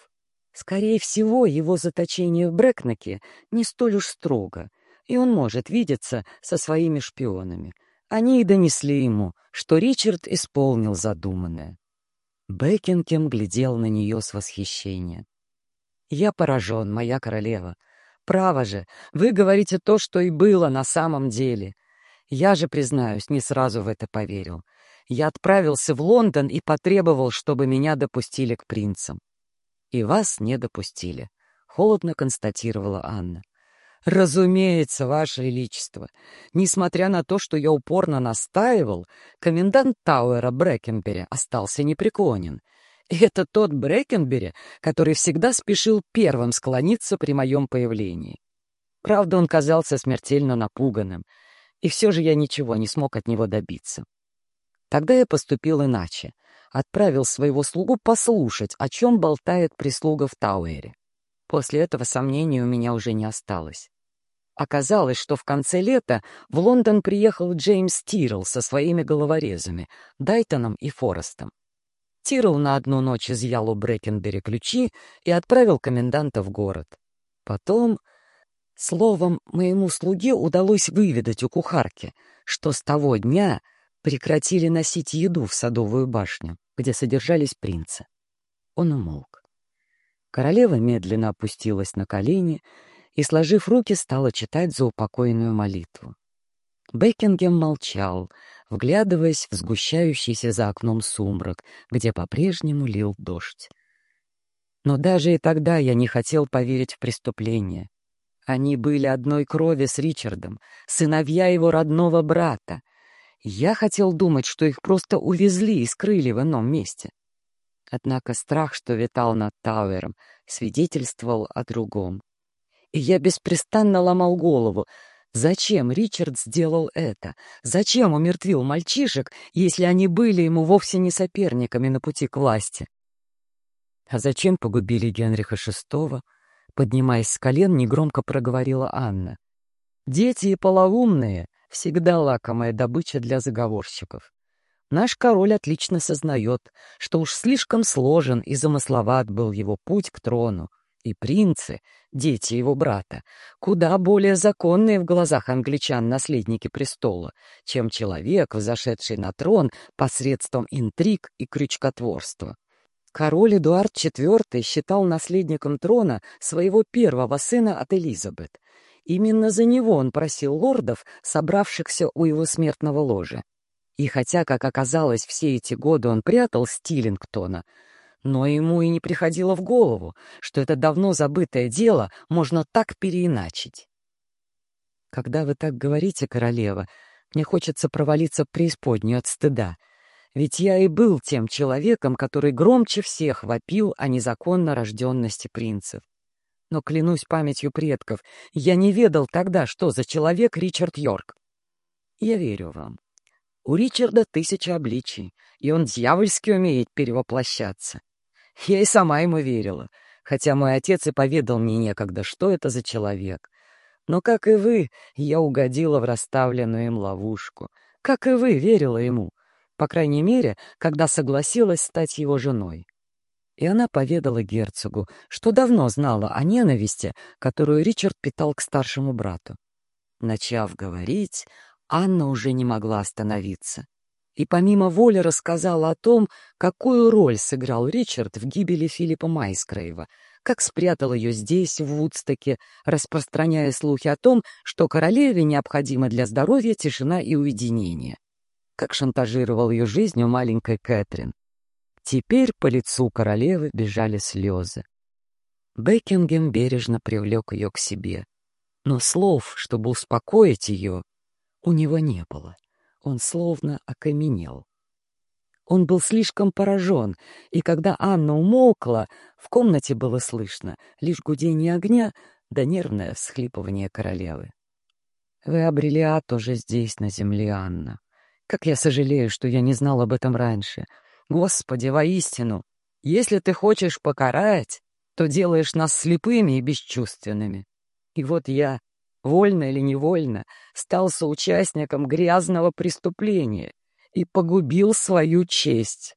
Скорее всего, его заточение в Брэкнаке не столь уж строго, и он может видеться со своими шпионами. Они и донесли ему, что Ричард исполнил задуманное. Бекингем глядел на нее с восхищением. «Я поражен, моя королева. Право же, вы говорите то, что и было на самом деле. Я же, признаюсь, не сразу в это поверил. Я отправился в Лондон и потребовал, чтобы меня допустили к принцам. И вас не допустили», — холодно констатировала Анна. «Разумеется, Ваше Величество. Несмотря на то, что я упорно настаивал, комендант Тауэра Брэкенбери остался непреклонен. И это тот Брэкенбери, который всегда спешил первым склониться при моем появлении. Правда, он казался смертельно напуганным, и все же я ничего не смог от него добиться. Тогда я поступил иначе. Отправил своего слугу послушать, о чем болтает прислуга в Тауэре. После этого сомнений у меня уже не осталось. Оказалось, что в конце лета в Лондон приехал Джеймс Тирл со своими головорезами, Дайтоном и Форестом. Тирл на одну ночь изъял у Брэкенбери ключи и отправил коменданта в город. Потом, словом, моему слуге удалось выведать у кухарки, что с того дня прекратили носить еду в Садовую башню, где содержались принцы. Он умолк. Королева медленно опустилась на колени и, сложив руки, стала читать заупокойную молитву. Бекингем молчал, вглядываясь в сгущающийся за окном сумрак, где по-прежнему лил дождь. Но даже и тогда я не хотел поверить в преступление. Они были одной крови с Ричардом, сыновья его родного брата. Я хотел думать, что их просто увезли и скрыли в ином месте. Однако страх, что витал над Тауэром, свидетельствовал о другом. И я беспрестанно ломал голову. Зачем Ричард сделал это? Зачем умертвил мальчишек, если они были ему вовсе не соперниками на пути к власти? А зачем погубили Генриха VI? Поднимаясь с колен, негромко проговорила Анна. Дети и полоумные — всегда лакомая добыча для заговорщиков. Наш король отлично сознает, что уж слишком сложен и замысловат был его путь к трону, и принцы, дети его брата, куда более законные в глазах англичан наследники престола, чем человек, взошедший на трон посредством интриг и крючкотворства. Король Эдуард IV считал наследником трона своего первого сына от Элизабет. Именно за него он просил лордов, собравшихся у его смертного ложа. И хотя, как оказалось, все эти годы он прятал Стиллингтона, но ему и не приходило в голову, что это давно забытое дело можно так переиначить. Когда вы так говорите, королева, мне хочется провалиться преисподнюю от стыда, ведь я и был тем человеком, который громче всех вопил о незаконно рожденности принцев. Но, клянусь памятью предков, я не ведал тогда, что за человек Ричард Йорк. Я верю вам. У Ричарда тысяча обличий, и он дьявольски умеет перевоплощаться. Я и сама ему верила, хотя мой отец и поведал мне некогда, что это за человек. Но, как и вы, я угодила в расставленную им ловушку. Как и вы, верила ему. По крайней мере, когда согласилась стать его женой. И она поведала герцогу, что давно знала о ненависти, которую Ричард питал к старшему брату. Начав говорить, Анна уже не могла остановиться. И помимо воли рассказала о том, какую роль сыграл Ричард в гибели Филиппа Майскрейва, как спрятал ее здесь, в Вудстоке, распространяя слухи о том, что королеве необходимо для здоровья тишина и уединение. Как шантажировал ее жизнью маленькой Кэтрин. Теперь по лицу королевы бежали слезы. Бекингем бережно привлек ее к себе. Но слов, чтобы успокоить ее, у него не было. Он словно окаменел. Он был слишком поражен, и когда Анна умолкла, в комнате было слышно лишь гудение огня да нервное всхлипывание королевы. «Вы обрели ад уже здесь, на земле, Анна. Как я сожалею, что я не знал об этом раньше. Господи, воистину, если ты хочешь покарать, то делаешь нас слепыми и бесчувственными. И вот я, вольно или невольно, стал соучастником грязного преступления и погубил свою честь.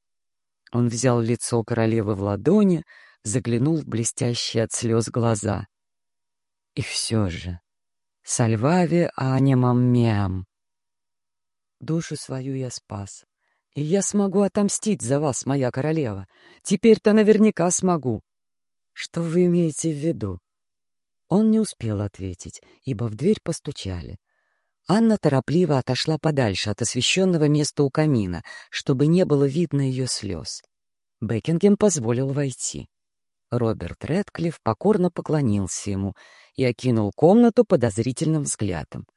Он взял лицо королевы в ладони, заглянул в блестящие от слез глаза. И все же, сальвави анимам мем. Душу свою я спас, и я смогу отомстить за вас, моя королева. Теперь-то наверняка смогу. Что вы имеете в виду? Он не успел ответить, ибо в дверь постучали. Анна торопливо отошла подальше от освещенного места у камина, чтобы не было видно ее слез. Бекингем позволил войти. Роберт Редклифф покорно поклонился ему и окинул комнату подозрительным взглядом.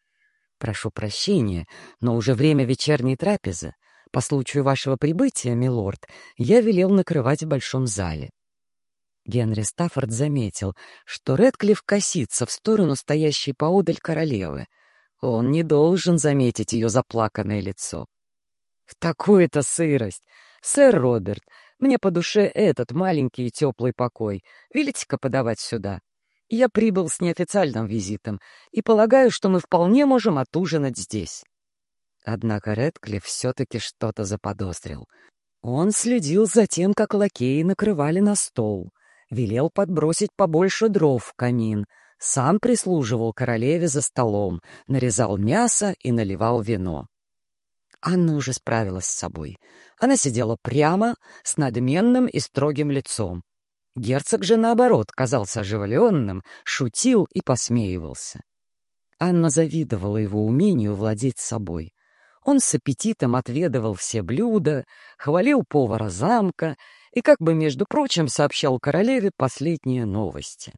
«Прошу прощения, но уже время вечерней трапезы. По случаю вашего прибытия, милорд, я велел накрывать в большом зале. Генри Стаффорд заметил, что Редклифф косится в сторону стоящей поодаль королевы. Он не должен заметить ее заплаканное лицо. «В такую-то сырость! Сэр Роберт, мне по душе этот маленький и теплый покой. Велите-ка подавать сюда. Я прибыл с неофициальным визитом и полагаю, что мы вполне можем отужинать здесь». Однако Редклифф все-таки что-то заподозрил. Он следил за тем, как лакеи накрывали на стол велел подбросить побольше дров в камин, сам прислуживал королеве за столом, нарезал мясо и наливал вино. Анна уже справилась с собой. Она сидела прямо, с надменным и строгим лицом. Герцог же, наоборот, казался оживленным, шутил и посмеивался. Анна завидовала его умению владеть собой. Он с аппетитом отведывал все блюда, хвалил повара замка и как бы, между прочим, сообщал королеве последние новости.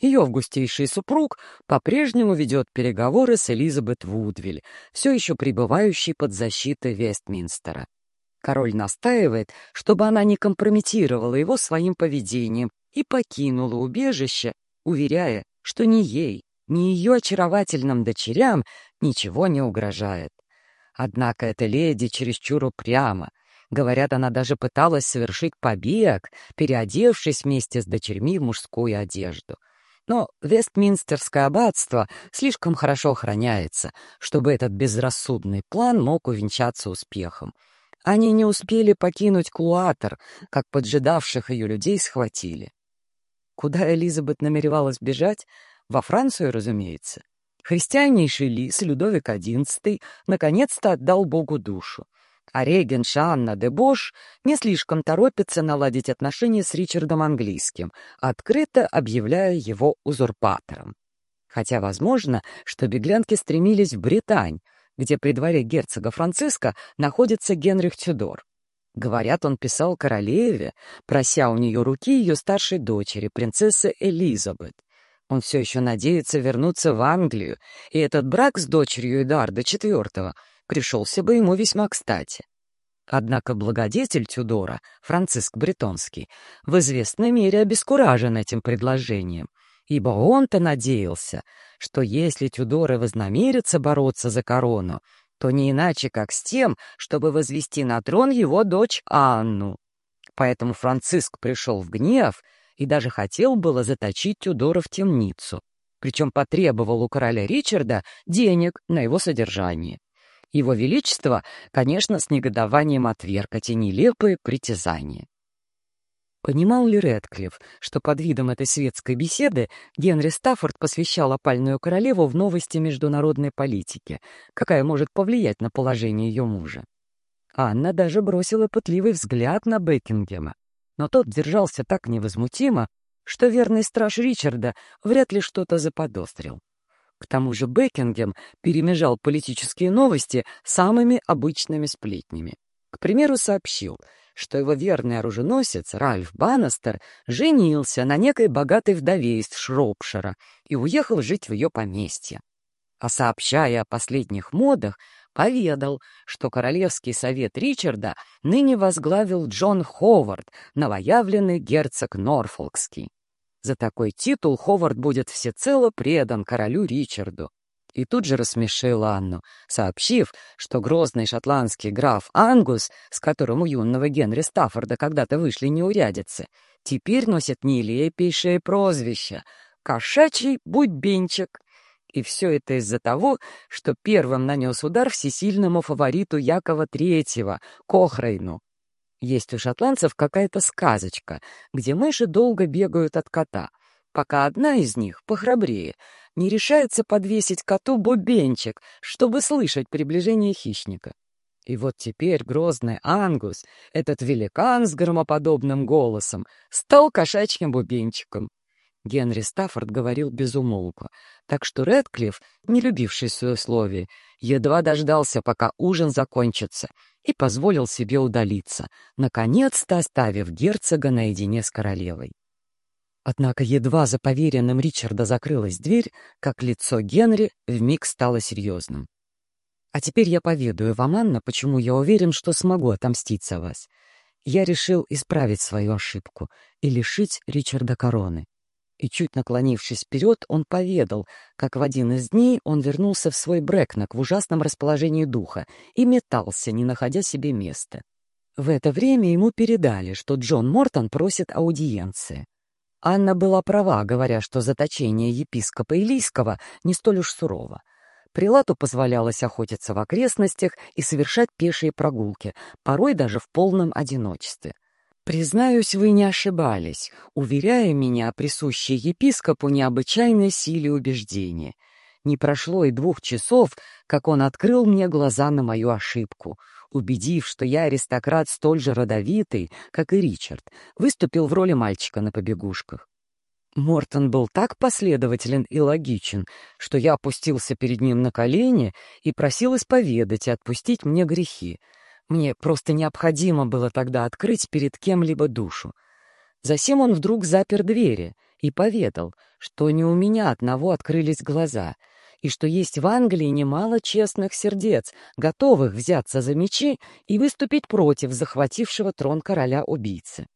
Ее августейший супруг по-прежнему ведет переговоры с Элизабет Вудвиль, все еще пребывающей под защитой Вестминстера. Король настаивает, чтобы она не компрометировала его своим поведением и покинула убежище, уверяя, что ни ей, ни ее очаровательным дочерям ничего не угрожает. Однако эта леди чересчур упряма, Говорят, она даже пыталась совершить побег, переодевшись вместе с дочерьми в мужскую одежду. Но Вестминстерское аббатство слишком хорошо охраняется, чтобы этот безрассудный план мог увенчаться успехом. Они не успели покинуть Клуатор, как поджидавших ее людей схватили. Куда Элизабет намеревалась бежать? Во Францию, разумеется. Христианнейший лис Людовик XI наконец-то отдал Богу душу а регенша Анна де Бош не слишком торопится наладить отношения с Ричардом Английским, открыто объявляя его узурпатором. Хотя возможно, что беглянки стремились в Британь, где при дворе герцога Франциска находится Генрих Тюдор. Говорят, он писал королеве, прося у нее руки ее старшей дочери, принцессы Элизабет. Он все еще надеется вернуться в Англию, и этот брак с дочерью Эдарда IV пришелся бы ему весьма кстати. Однако благодетель Тюдора, Франциск Бретонский, в известной мере обескуражен этим предложением, ибо он-то надеялся, что если Тюдоры вознамерятся бороться за корону, то не иначе, как с тем, чтобы возвести на трон его дочь Анну. Поэтому Франциск пришел в гнев и даже хотел было заточить Тюдора в темницу, причем потребовал у короля Ричарда денег на его содержание. Его Величество, конечно, с негодованием отверг эти нелепые притязания. Понимал ли Рэдклифф, что под видом этой светской беседы Генри Стаффорд посвящал опальную королеву в новости международной политики, какая может повлиять на положение ее мужа? Анна даже бросила пытливый взгляд на Бекингема, но тот держался так невозмутимо, что верный страж Ричарда вряд ли что-то заподозрил. К тому же Бекингем перемежал политические новости самыми обычными сплетнями. К примеру, сообщил, что его верный оруженосец Ральф Баннестер женился на некой богатой вдове из Шропшира и уехал жить в ее поместье. А сообщая о последних модах, поведал, что Королевский совет Ричарда ныне возглавил Джон Ховард, новоявленный герцог Норфолкский. За такой титул Ховард будет всецело предан королю Ричарду. И тут же рассмешил Анну, сообщив, что грозный шотландский граф Ангус, с которым у юного Генри Стаффорда когда-то вышли неурядицы, теперь носит нелепейшее прозвище — «Кошачий бубенчик». И все это из-за того, что первым нанес удар всесильному фавориту Якова Третьего, Кохрейну. Есть у шотландцев какая-то сказочка, где мыши долго бегают от кота, пока одна из них, похрабрее, не решается подвесить коту бубенчик, чтобы слышать приближение хищника. И вот теперь грозный Ангус, этот великан с громоподобным голосом, стал кошачьим бубенчиком. Генри Стаффорд говорил без умолку, так что Рэдклифф, не любивший суесловие, едва дождался, пока ужин закончится, и позволил себе удалиться, наконец-то оставив герцога наедине с королевой. Однако едва за поверенным Ричарда закрылась дверь, как лицо Генри вмиг стало серьезным. «А теперь я поведаю вам, Анна, почему я уверен, что смогу отомстить за вас. Я решил исправить свою ошибку и лишить Ричарда короны и, чуть наклонившись вперед, он поведал, как в один из дней он вернулся в свой Брэкнок в ужасном расположении духа и метался, не находя себе места. В это время ему передали, что Джон Мортон просит аудиенции. Анна была права, говоря, что заточение епископа Илийского не столь уж сурово. Прилату позволялось охотиться в окрестностях и совершать пешие прогулки, порой даже в полном одиночестве. Признаюсь, вы не ошибались, уверяя меня о присущей епископу необычайной силе убеждения. Не прошло и двух часов, как он открыл мне глаза на мою ошибку, убедив, что я аристократ столь же родовитый, как и Ричард, выступил в роли мальчика на побегушках. Мортон был так последователен и логичен, что я опустился перед ним на колени и просил исповедать и отпустить мне грехи — мне просто необходимо было тогда открыть перед кем-либо душу. Затем он вдруг запер двери и поведал, что не у меня одного открылись глаза, и что есть в Англии немало честных сердец, готовых взяться за мечи и выступить против захватившего трон короля-убийцы.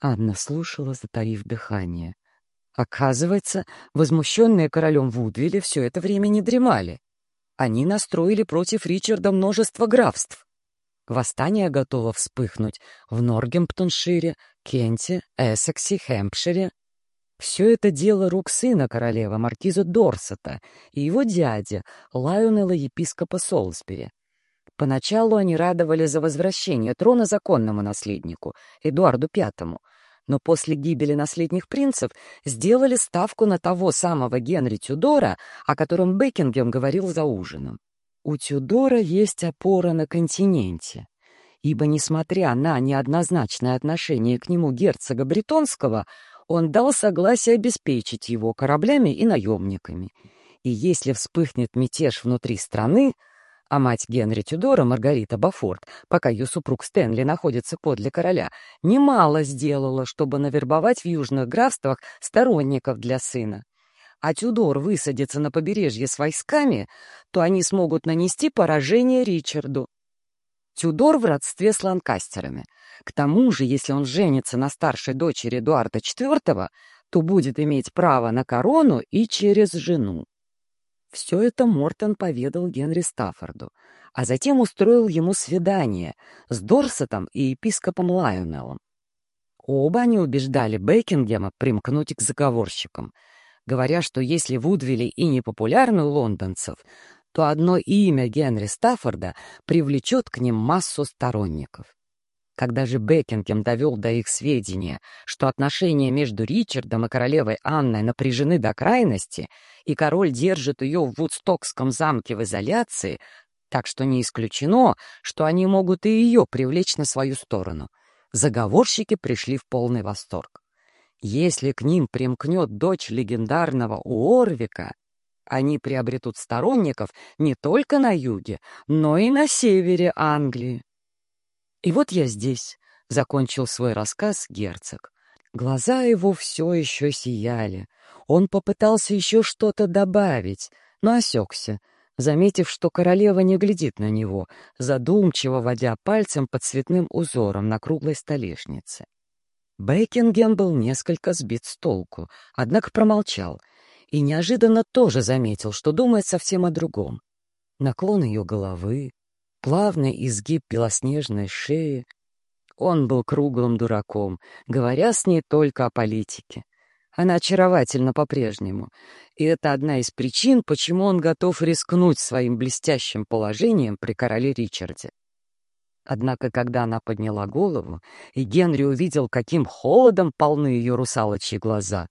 Анна слушала, затаив дыхание. Оказывается, возмущенные королем Вудвилли все это время не дремали. Они настроили против Ричарда множество графств. Восстание готово вспыхнуть в Норгемптоншире, Кенте, Эссексе, Хэмпшире. Все это дело рук сына королевы, маркиза Дорсета, и его дяди, Лайонела епископа Солсбери. Поначалу они радовали за возвращение трона законному наследнику, Эдуарду V, но после гибели наследних принцев сделали ставку на того самого Генри Тюдора, о котором Бекингем говорил за ужином. У Тюдора есть опора на континенте, ибо, несмотря на неоднозначное отношение к нему герцога Бретонского, он дал согласие обеспечить его кораблями и наемниками. И если вспыхнет мятеж внутри страны, а мать Генри Тюдора, Маргарита Бафорт, пока ее супруг Стэнли находится подле короля, немало сделала, чтобы навербовать в южных графствах сторонников для сына а Тюдор высадится на побережье с войсками, то они смогут нанести поражение Ричарду. Тюдор в родстве с Ланкастерами. К тому же, если он женится на старшей дочери Эдуарда IV, то будет иметь право на корону и через жену. Все это Мортон поведал Генри Стаффорду, а затем устроил ему свидание с Дорсетом и епископом Лайонеллом. Оба они убеждали Бекингема примкнуть к заговорщикам — говоря, что если Вудвилли и не популярны у лондонцев, то одно имя Генри Стаффорда привлечет к ним массу сторонников. Когда же Бекингем довел до их сведения, что отношения между Ричардом и королевой Анной напряжены до крайности, и король держит ее в Вудстокском замке в изоляции, Так что не исключено, что они могут и ее привлечь на свою сторону. Заговорщики пришли в полный восторг. Если к ним примкнет дочь легендарного Уорвика, они приобретут сторонников не только на юге, но и на севере Англии. И вот я здесь, — закончил свой рассказ герцог. Глаза его все еще сияли. Он попытался еще что-то добавить, но осекся, заметив, что королева не глядит на него, задумчиво водя пальцем по цветным узорам на круглой столешнице. Бекингем был несколько сбит с толку, однако промолчал и неожиданно тоже заметил, что думает совсем о другом. Наклон ее головы, плавный изгиб белоснежной шеи. Он был круглым дураком, говоря с ней только о политике. Она очаровательна по-прежнему, и это одна из причин, почему он готов рискнуть своим блестящим положением при короле Ричарде. Однако, когда она подняла голову, и Генри увидел, каким холодом полны ее русалочьи глаза,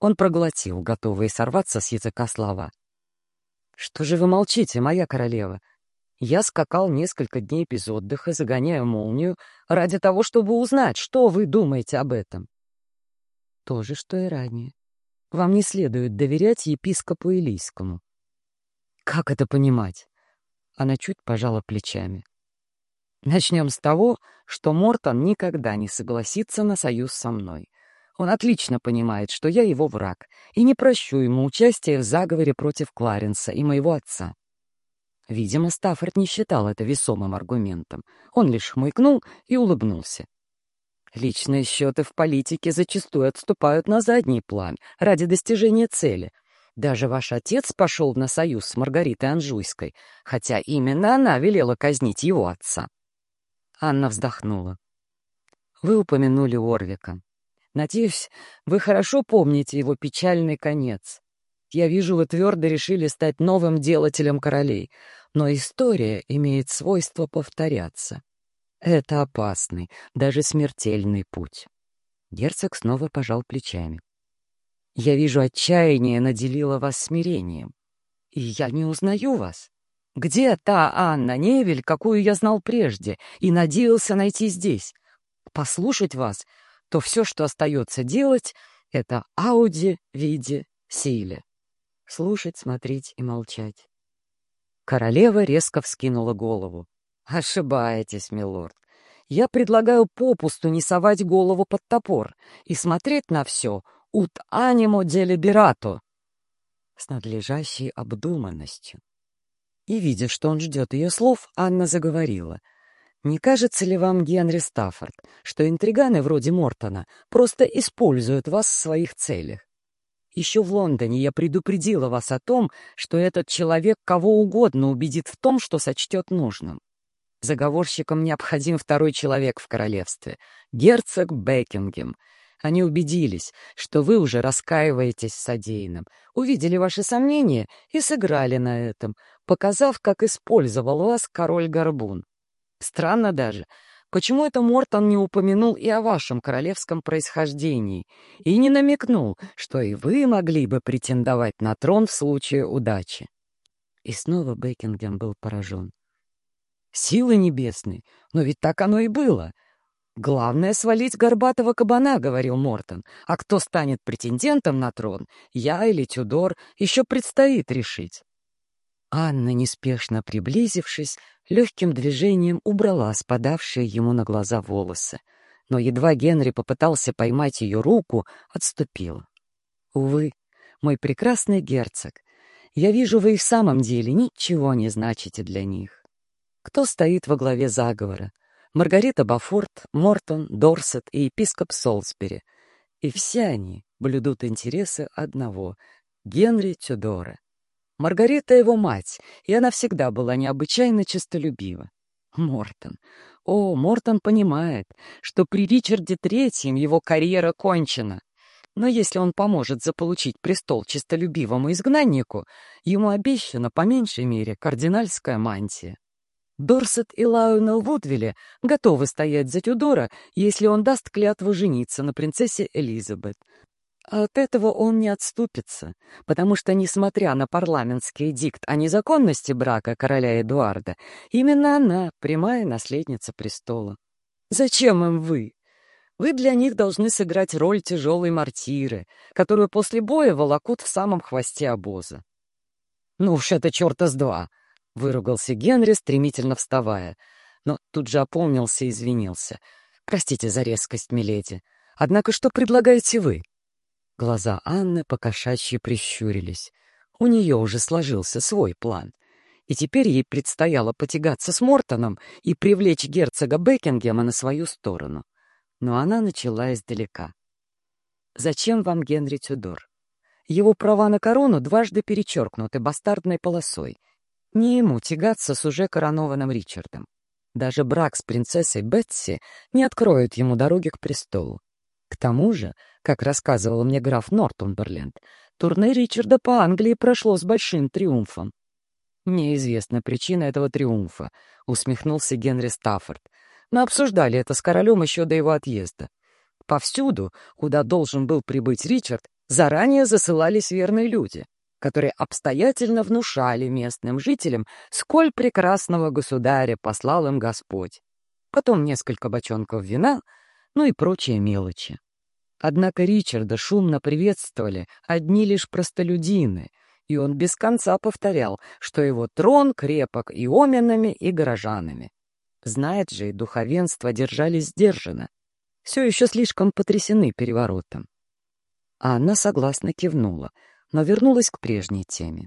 он проглотил, готовые сорваться с языка слова. «Что же вы молчите, моя королева? Я скакал несколько дней без отдыха, загоняя молнию, ради того, чтобы узнать, что вы думаете об этом». «То же, что и ранее. Вам не следует доверять епископу Илийскому». «Как это понимать?» Она чуть пожала плечами. Начнем с того, что Мортон никогда не согласится на союз со мной. Он отлично понимает, что я его враг, и не прощу ему участия в заговоре против Кларенса и моего отца. Видимо, Стаффорд не считал это весомым аргументом. Он лишь хмыкнул и улыбнулся. Личные счеты в политике зачастую отступают на задний план ради достижения цели. Даже ваш отец пошел на союз с Маргаритой Анжуйской, хотя именно она велела казнить его отца. Анна вздохнула. «Вы упомянули Орвика. Надеюсь, вы хорошо помните его печальный конец. Я вижу, вы твердо решили стать новым делателем королей, но история имеет свойство повторяться. Это опасный, даже смертельный путь». Герцог снова пожал плечами. «Я вижу, отчаяние наделило вас смирением, и я не узнаю вас. Где та Анна Невель, какую я знал прежде, и надеялся найти здесь? Послушать вас, то все, что остается делать, это ауди, виде, силе. Слушать, смотреть и молчать. Королева резко вскинула голову. «Ошибаетесь, милорд. Я предлагаю попусту не совать голову под топор и смотреть на все «ut animo deliberato» с надлежащей обдуманностью. И, видя, что он ждет ее слов, Анна заговорила. «Не кажется ли вам, Генри Стаффорд, что интриганы вроде Мортона просто используют вас в своих целях? Еще в Лондоне я предупредила вас о том, что этот человек кого угодно убедит в том, что сочтет нужным. Заговорщикам необходим второй человек в королевстве — герцог Бекингем — они убедились, что вы уже раскаиваетесь в содеянном, увидели ваши сомнения и сыграли на этом, показав, как использовал вас король-горбун. Странно даже, почему это Мортон не упомянул и о вашем королевском происхождении, и не намекнул, что и вы могли бы претендовать на трон в случае удачи. И снова Бекингем был поражен. «Силы небесные! Но ведь так оно и было!» «Главное — свалить горбатого кабана», — говорил Мортон. «А кто станет претендентом на трон, я или Тюдор, еще предстоит решить». Анна, неспешно приблизившись, легким движением убрала спадавшие ему на глаза волосы. Но едва Генри попытался поймать ее руку, отступила. «Увы, мой прекрасный герцог, я вижу, вы и в самом деле ничего не значите для них. Кто стоит во главе заговора? Маргарита Бафорт, Мортон, Дорсет и епископ Солсбери. И все они блюдут интересы одного — Генри Тюдора. Маргарита его мать, и она всегда была необычайно честолюбива. Мортон. О, Мортон понимает, что при Ричарде Третьем его карьера кончена. Но если он поможет заполучить престол честолюбивому изгнаннику, ему обещана, по меньшей мере, кардинальская мантия. Дорсет и Лайонел Вудвилле готовы стоять за Тюдора, если он даст клятву жениться на принцессе Элизабет. От этого он не отступится, потому что, несмотря на парламентский дикт о незаконности брака короля Эдуарда, именно она — прямая наследница престола. Зачем им вы? Вы для них должны сыграть роль тяжелой мартиры, которую после боя волокут в самом хвосте обоза. «Ну уж это черта с два!» — выругался Генри, стремительно вставая. Но тут же опомнился и извинился. «Простите за резкость, миледи. Однако что предлагаете вы?» Глаза Анны покошачьи прищурились. У нее уже сложился свой план. И теперь ей предстояло потягаться с Мортоном и привлечь герцога Бекингема на свою сторону. Но она начала издалека. «Зачем вам Генри Тюдор? Его права на корону дважды перечеркнуты бастардной полосой. Не ему тягаться с уже коронованным Ричардом. Даже брак с принцессой Бетси не откроет ему дороги к престолу. К тому же, как рассказывал мне граф Нортумберленд, турне Ричарда по Англии прошло с большим триумфом. «Неизвестна причина этого триумфа», — усмехнулся Генри Стаффорд. «Мы обсуждали это с королем еще до его отъезда. Повсюду, куда должен был прибыть Ричард, заранее засылались верные люди, которые обстоятельно внушали местным жителям, сколь прекрасного государя послал им Господь. Потом несколько бочонков вина, ну и прочие мелочи. Однако Ричарда шумно приветствовали одни лишь простолюдины, и он без конца повторял, что его трон крепок и оменами, и горожанами. Знает же, и духовенство держались сдержанно. Все еще слишком потрясены переворотом. А она согласно кивнула, но вернулась к прежней теме.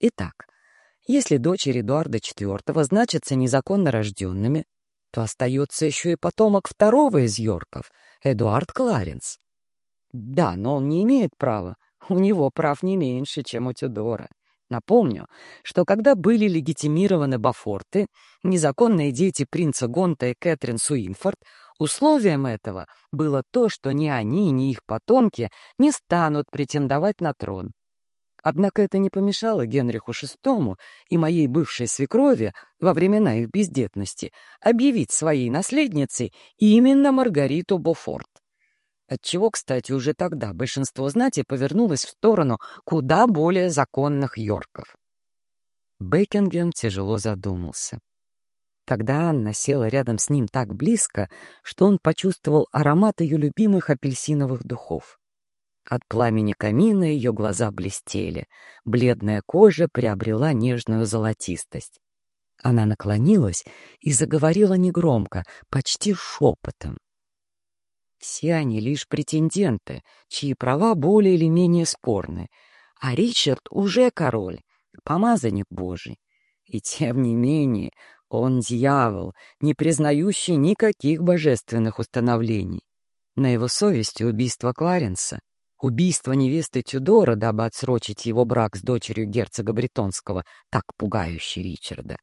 Итак, если дочери Эдуарда IV значатся незаконно рожденными, то остается еще и потомок второго из Йорков — Эдуард Кларенс. Да, но он не имеет права. У него прав не меньше, чем у Тюдора. Напомню, что когда были легитимированы Бафорты, незаконные дети принца Гонта и Кэтрин Суинфорд, условием этого было то, что ни они, ни их потомки не станут претендовать на трон. Однако это не помешало Генриху VI и моей бывшей свекрови во времена их бездетности объявить своей наследницей именно Маргариту Бофорт. Отчего, кстати, уже тогда большинство знати повернулось в сторону куда более законных Йорков. Бекингем тяжело задумался. Тогда Анна села рядом с ним так близко, что он почувствовал аромат ее любимых апельсиновых духов. От пламени камина ее глаза блестели, бледная кожа приобрела нежную золотистость. Она наклонилась и заговорила негромко, почти шепотом. Все они лишь претенденты, чьи права более или менее спорны, а Ричард уже король, помазанник Божий. И тем не менее он дьявол, не признающий никаких божественных установлений. На его совести убийство Кларенса — Убийство невесты Тюдора, дабы отсрочить его брак с дочерью герцога Бретонского, так пугающий Ричарда.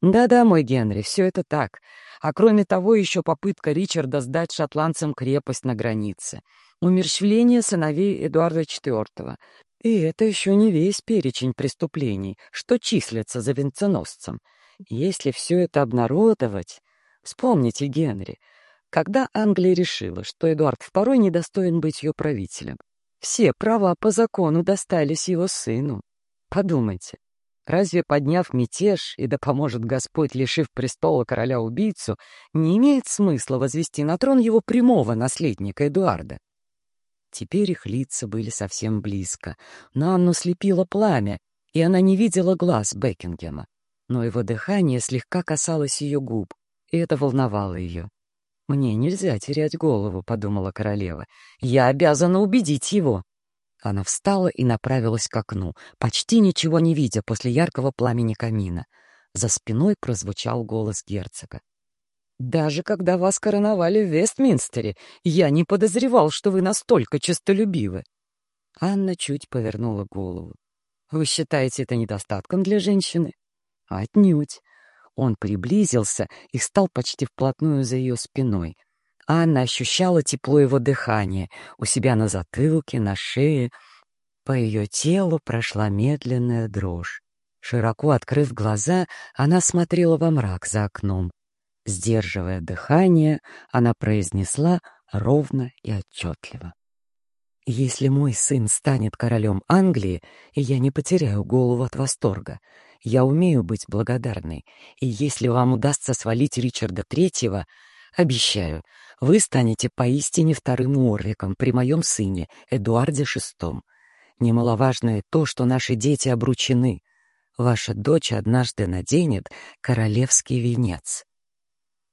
Да-да, мой Генри, все это так. А кроме того, еще попытка Ричарда сдать шотландцам крепость на границе. Умерщвление сыновей Эдуарда IV. И это еще не весь перечень преступлений, что числятся за венценосцем. Если все это обнародовать... Вспомните, Генри, когда Англия решила, что Эдуард II недостоин быть ее правителем. Все права по закону достались его сыну. Подумайте, разве подняв мятеж, и да поможет Господь, лишив престола короля-убийцу, не имеет смысла возвести на трон его прямого наследника Эдуарда? Теперь их лица были совсем близко, но Анну слепило пламя, и она не видела глаз Бекингема. Но его дыхание слегка касалось ее губ, и это волновало ее. «Мне нельзя терять голову», — подумала королева. «Я обязана убедить его». Она встала и направилась к окну, почти ничего не видя после яркого пламени камина. За спиной прозвучал голос герцога. «Даже когда вас короновали в Вестминстере, я не подозревал, что вы настолько честолюбивы». Анна чуть повернула голову. «Вы считаете это недостатком для женщины?» «Отнюдь. Он приблизился и стал почти вплотную за ее спиной. Анна ощущала тепло его дыхания у себя на затылке, на шее. По ее телу прошла медленная дрожь. Широко открыв глаза, она смотрела во мрак за окном. Сдерживая дыхание, она произнесла ровно и отчетливо. Если мой сын станет королем Англии, я не потеряю голову от восторга, я умею быть благодарной, и если вам удастся свалить Ричарда Третьего, обещаю, вы станете поистине вторым Уорвиком при моем сыне, Эдуарде VI. Немаловажно и то, что наши дети обручены. Ваша дочь однажды наденет королевский венец.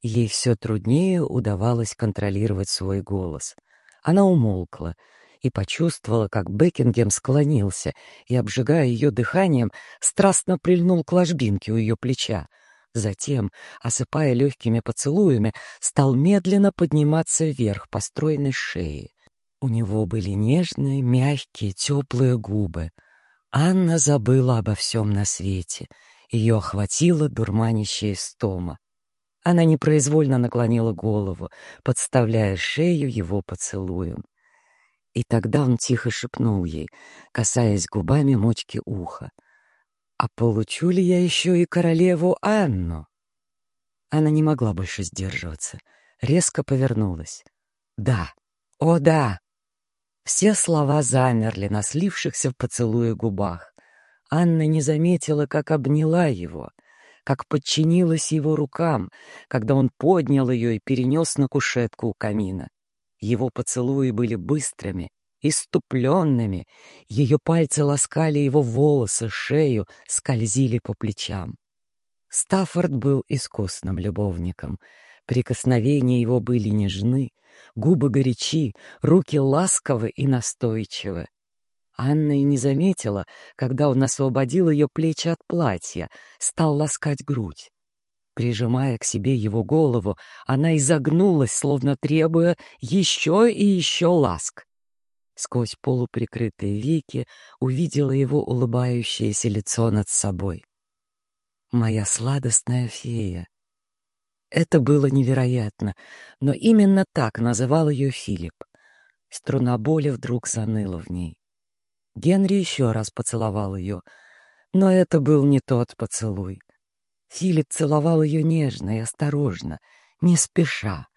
Ей все труднее удавалось контролировать свой голос. Она умолкла — и почувствовала, как Бекингем склонился и, обжигая ее дыханием, страстно прильнул к ложбинке у ее плеча. Затем, осыпая легкими поцелуями, стал медленно подниматься вверх по стройной шее. У него были нежные, мягкие, теплые губы. Анна забыла обо всем на свете. Ее охватила дурманящая стома. Она непроизвольно наклонила голову, подставляя шею его поцелуем. И тогда он тихо шепнул ей, касаясь губами мочки уха. «А получу ли я еще и королеву Анну?» Она не могла больше сдерживаться, резко повернулась. «Да! О, да!» Все слова замерли на слившихся в поцелуе губах. Анна не заметила, как обняла его, как подчинилась его рукам, когда он поднял ее и перенес на кушетку у камина. Его поцелуи были быстрыми, иступленными. Ее пальцы ласкали его волосы, шею, скользили по плечам. Стаффорд был искусным любовником. Прикосновения его были нежны, губы горячи, руки ласковы и настойчивы. Анна и не заметила, когда он освободил ее плечи от платья, стал ласкать грудь. Прижимая к себе его голову, она изогнулась, словно требуя еще и еще ласк. Сквозь полуприкрытые веки увидела его улыбающееся лицо над собой. «Моя сладостная фея!» Это было невероятно, но именно так называл ее Филипп. Струна боли вдруг заныла в ней. Генри еще раз поцеловал ее, но это был не тот поцелуй. Филипп целовал ее нежно и осторожно, не спеша,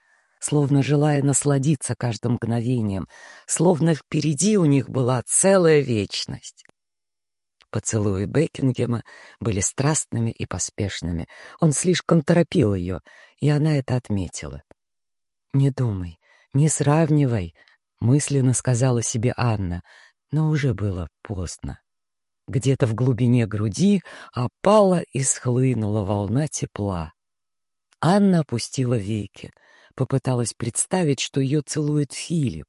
словно желая насладиться каждым мгновением, словно впереди у них была целая вечность. Поцелуи Бекингема были страстными и поспешными. Он слишком торопил ее, и она это отметила. «Не думай, не сравнивай», — мысленно сказала себе Анна, но уже было поздно. Где-то в глубине груди опала и схлынула волна тепла. Анна опустила веки, попыталась представить, что ее целует Филипп,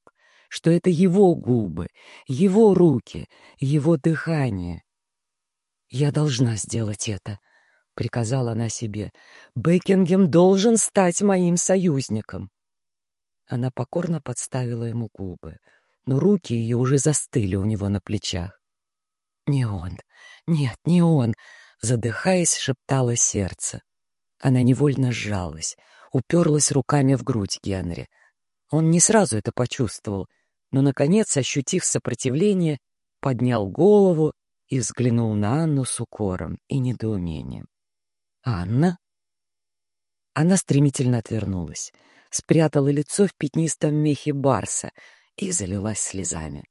что это его губы, его руки, его дыхание. «Я должна сделать это», — приказала она себе. «Бекингем должен стать моим союзником». Она покорно подставила ему губы, но руки ее уже застыли у него на плечах. «Не он! Нет, не он!» — задыхаясь, шептало сердце. Она невольно сжалась, уперлась руками в грудь Генри. Он не сразу это почувствовал, но, наконец, ощутив сопротивление, поднял голову и взглянул на Анну с укором и недоумением. «Анна?» Она стремительно отвернулась, спрятала лицо в пятнистом мехе барса и залилась слезами.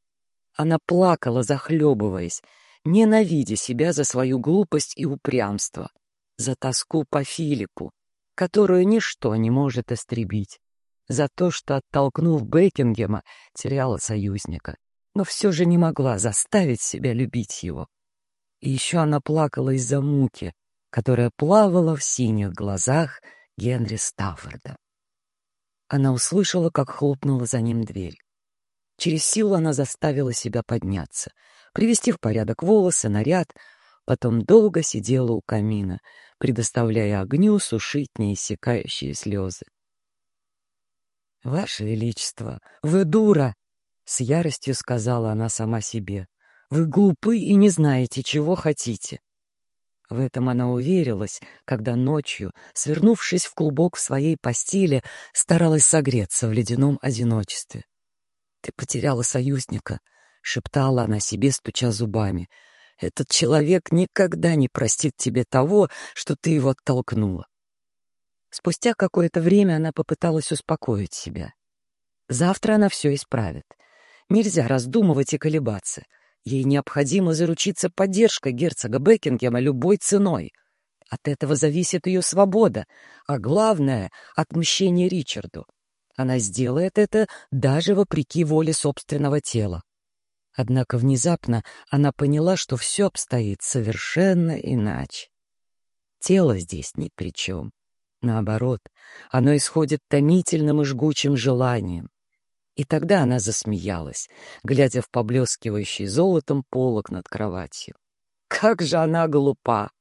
Она плакала, захлебываясь, ненавидя себя за свою глупость и упрямство, за тоску по Филиппу, которую ничто не может истребить, за то, что, оттолкнув Бекингема, теряла союзника, но все же не могла заставить себя любить его. И еще она плакала из-за муки, которая плавала в синих глазах Генри Стаффорда. Она услышала, как хлопнула за ним дверь. Через силу она заставила себя подняться, привести в порядок волосы, наряд, потом долго сидела у камина, предоставляя огню сушить неиссякающие слезы. «Ваше Величество, вы дура!» — с яростью сказала она сама себе. «Вы глупы и не знаете, чего хотите». В этом она уверилась, когда ночью, свернувшись в клубок в своей постели, старалась согреться в ледяном одиночестве. «Ты потеряла союзника», — шептала она себе, стуча зубами. «Этот человек никогда не простит тебе того, что ты его оттолкнула». Спустя какое-то время она попыталась успокоить себя. Завтра она все исправит. Нельзя раздумывать и колебаться. Ей необходимо заручиться поддержкой герцога Бекингема любой ценой. От этого зависит ее свобода, а главное — отмщение Ричарду. Она сделает это даже вопреки воле собственного тела. Однако внезапно она поняла, что все обстоит совершенно иначе. Тело здесь ни при чем. Наоборот, оно исходит томительным и жгучим желанием. И тогда она засмеялась, глядя в поблескивающий золотом полок над кроватью. Как же она глупа!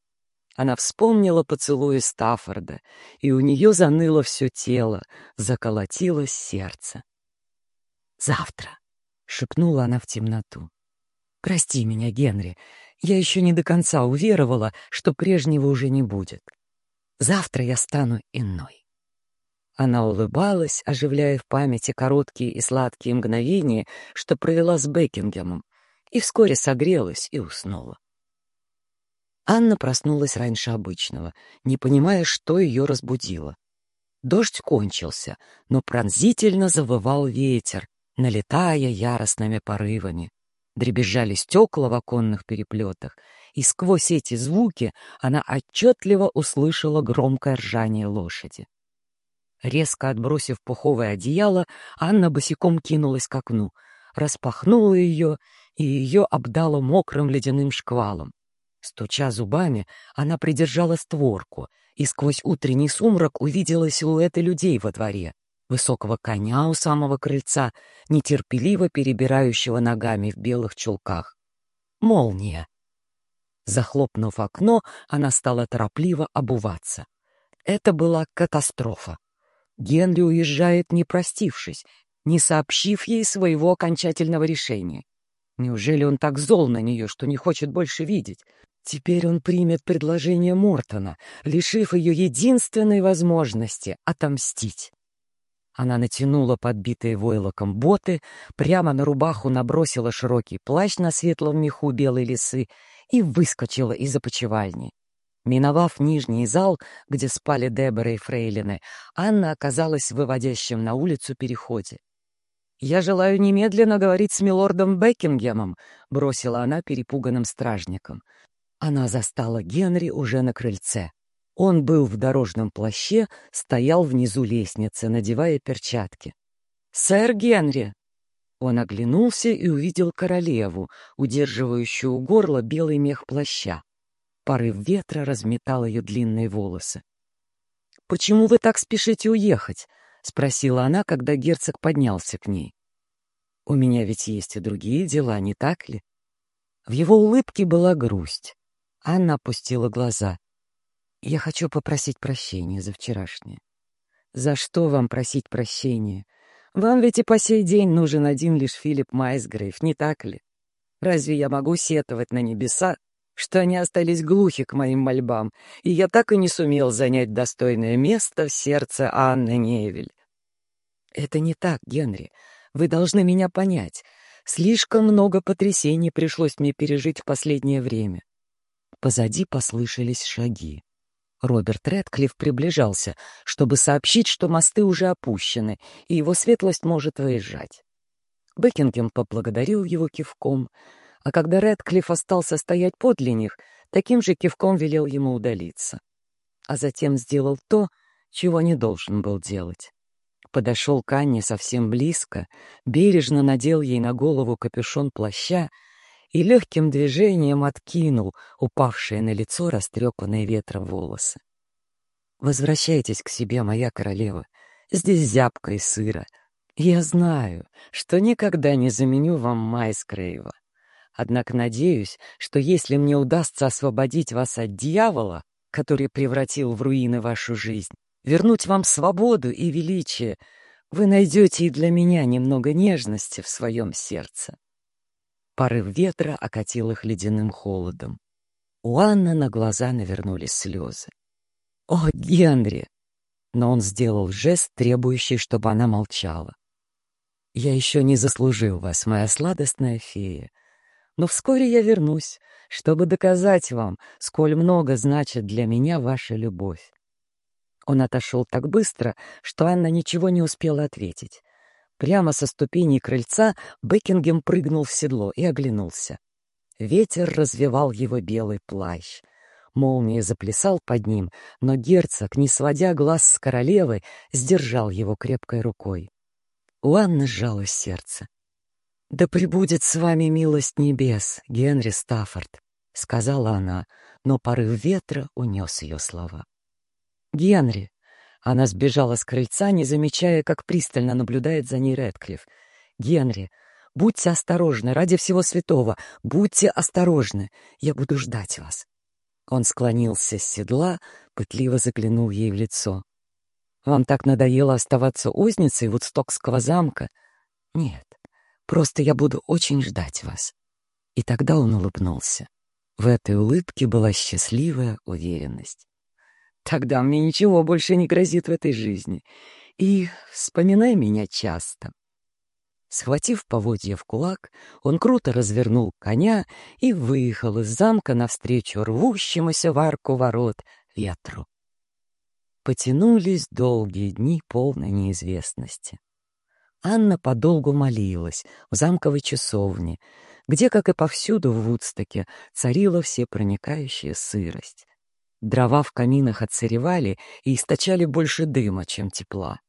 Она вспомнила поцелуи Стаффорда, и у нее заныло все тело, заколотилось сердце. «Завтра», — шепнула она в темноту. «Прости меня, Генри, я еще не до конца уверовала, что прежнего уже не будет. Завтра я стану иной». Она улыбалась, оживляя в памяти короткие и сладкие мгновения, что провела с Бекингемом, и вскоре согрелась и уснула. Анна проснулась раньше обычного, не понимая, что ее разбудило. Дождь кончился, но пронзительно завывал ветер, налетая яростными порывами. Дребезжали стекла в оконных переплетах, и сквозь эти звуки она отчетливо услышала громкое ржание лошади. Резко отбросив пуховое одеяло, Анна босиком кинулась к окну, распахнула ее, и ее обдало мокрым ледяным шквалом. Стуча зубами, она придержала створку и сквозь утренний сумрак увидела силуэты людей во дворе, высокого коня у самого крыльца, нетерпеливо перебирающего ногами в белых чулках. Молния! Захлопнув окно, она стала торопливо обуваться. Это была катастрофа. Генри уезжает, не простившись, не сообщив ей своего окончательного решения. Неужели он так зол на нее, что не хочет больше видеть? Теперь он примет предложение Мортона, лишив ее единственной возможности — отомстить. Она натянула подбитые войлоком боты, прямо на рубаху набросила широкий плащ на светлом меху белой лисы и выскочила из опочивальни. Миновав нижний зал, где спали Дебора и Фрейлины, Анна оказалась в выводящем на улицу переходе. «Я желаю немедленно говорить с милордом Бекингемом», — бросила она перепуганным стражникам. Она застала Генри уже на крыльце. Он был в дорожном плаще, стоял внизу лестницы, надевая перчатки. «Сэр Генри!» Он оглянулся и увидел королеву, удерживающую у горла белый мех плаща. Порыв ветра разметал ее длинные волосы. «Почему вы так спешите уехать?» — спросила она, когда герцог поднялся к ней. «У меня ведь есть и другие дела, не так ли?» В его улыбке была грусть. Анна опустила глаза. «Я хочу попросить прощения за вчерашнее». «За что вам просить прощения? Вам ведь и по сей день нужен один лишь Филипп Майсгрейв, не так ли? Разве я могу сетовать на небеса что они остались глухи к моим мольбам, и я так и не сумел занять достойное место в сердце Анны Невель. Это не так, Генри. Вы должны меня понять. Слишком много потрясений пришлось мне пережить в последнее время. Позади послышались шаги. Роберт Редклифф приближался, чтобы сообщить, что мосты уже опущены, и его светлость может выезжать. Бекингем поблагодарил его кивком — а когда Рэдклифф остался стоять подле них, таким же кивком велел ему удалиться. А затем сделал то, чего не должен был делать. Подошел к Анне совсем близко, бережно надел ей на голову капюшон плаща и легким движением откинул упавшие на лицо растрепанные ветром волосы. «Возвращайтесь к себе, моя королева. Здесь зябко и сыро. Я знаю, что никогда не заменю вам Майскрейва. Однако надеюсь, что если мне удастся освободить вас от дьявола, который превратил в руины вашу жизнь, вернуть вам свободу и величие, вы найдете и для меня немного нежности в своем сердце. Порыв ветра окатил их ледяным холодом. У Анны на глаза навернулись слезы. «О, Генри!» Но он сделал жест, требующий, чтобы она молчала. «Я еще не заслужил вас, моя сладостная фея. Но вскоре я вернусь, чтобы доказать вам, сколь много значит для меня ваша любовь. Он отошел так быстро, что Анна ничего не успела ответить. Прямо со ступеней крыльца Бекингем прыгнул в седло и оглянулся. Ветер развивал его белый плащ. Молния заплясал под ним, но герцог, не сводя глаз с королевы, сдержал его крепкой рукой. У Анны сжалось сердце. «Да пребудет с вами милость небес, Генри Стаффорд», — сказала она, но порыв ветра унес ее слова. «Генри!» Она сбежала с крыльца, не замечая, как пристально наблюдает за ней Рэдклифф. «Генри, будьте осторожны, ради всего святого, будьте осторожны, я буду ждать вас». Он склонился с седла, пытливо заглянул ей в лицо. «Вам так надоело оставаться узницей Вудстокского замка?» «Нет, просто я буду очень ждать вас». И тогда он улыбнулся. В этой улыбке была счастливая уверенность. Тогда мне ничего больше не грозит в этой жизни. И вспоминай меня часто. Схватив поводья в кулак, он круто развернул коня и выехал из замка навстречу рвущемуся в арку ворот ветру. Потянулись долгие дни полной неизвестности. Анна подолгу молилась в замковой часовне, где, как и повсюду в Вудстоке, царила всепроникающая сырость. Дрова в каминах отсыревали и источали больше дыма, чем тепла.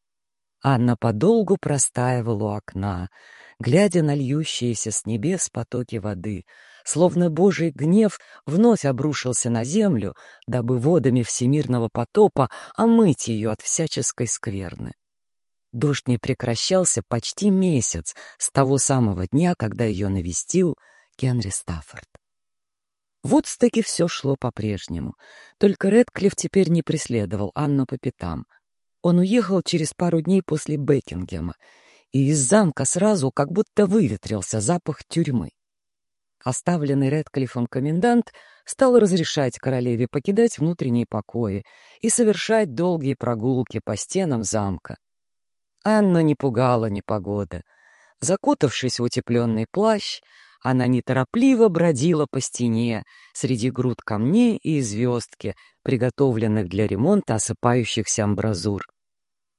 Анна подолгу простаивала у окна, глядя на льющиеся с небес потоки воды, словно Божий гнев вновь обрушился на землю, дабы водами всемирного потопа омыть ее от всяческой скверны. Дождь не прекращался почти месяц с того самого дня, когда ее навестил Генри Стаффорд. В Вудстоке все шло по-прежнему, только Редклифф теперь не преследовал Анну по пятам. Он уехал через пару дней после Бекингема, и из замка сразу как будто выветрился запах тюрьмы. Оставленный Редклиффом комендант стал разрешать королеве покидать внутренние покои и совершать долгие прогулки по стенам замка. Анна не пугала непогода. Закутавшись в утепленный плащ, она неторопливо бродила по стене среди груд камней и звездки, приготовленных для ремонта осыпающихся амбразур.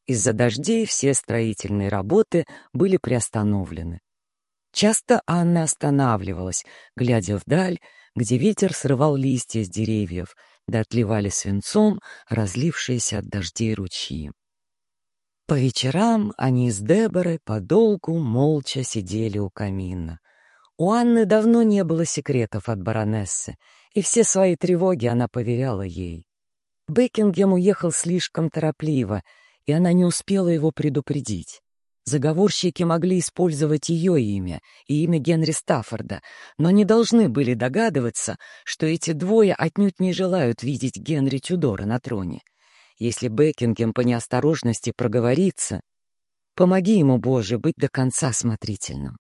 Из-за дождей все строительные работы были приостановлены. Часто Анна останавливалась, глядя вдаль, где ветер срывал листья с деревьев, да отливали свинцом разлившиеся от дождей ручьи. По вечерам они с Деборой подолгу молча сидели у камина. У Анны давно не было секретов от баронессы, и все свои тревоги она поверяла ей. Бекингем уехал слишком торопливо, и она не успела его предупредить. Заговорщики могли использовать ее имя и имя Генри Стаффорда, но не должны были догадываться, что эти двое отнюдь не желают видеть Генри Тюдора на троне. Если Бекингем по неосторожности проговорится, помоги ему, Боже, быть до конца осмотрительным.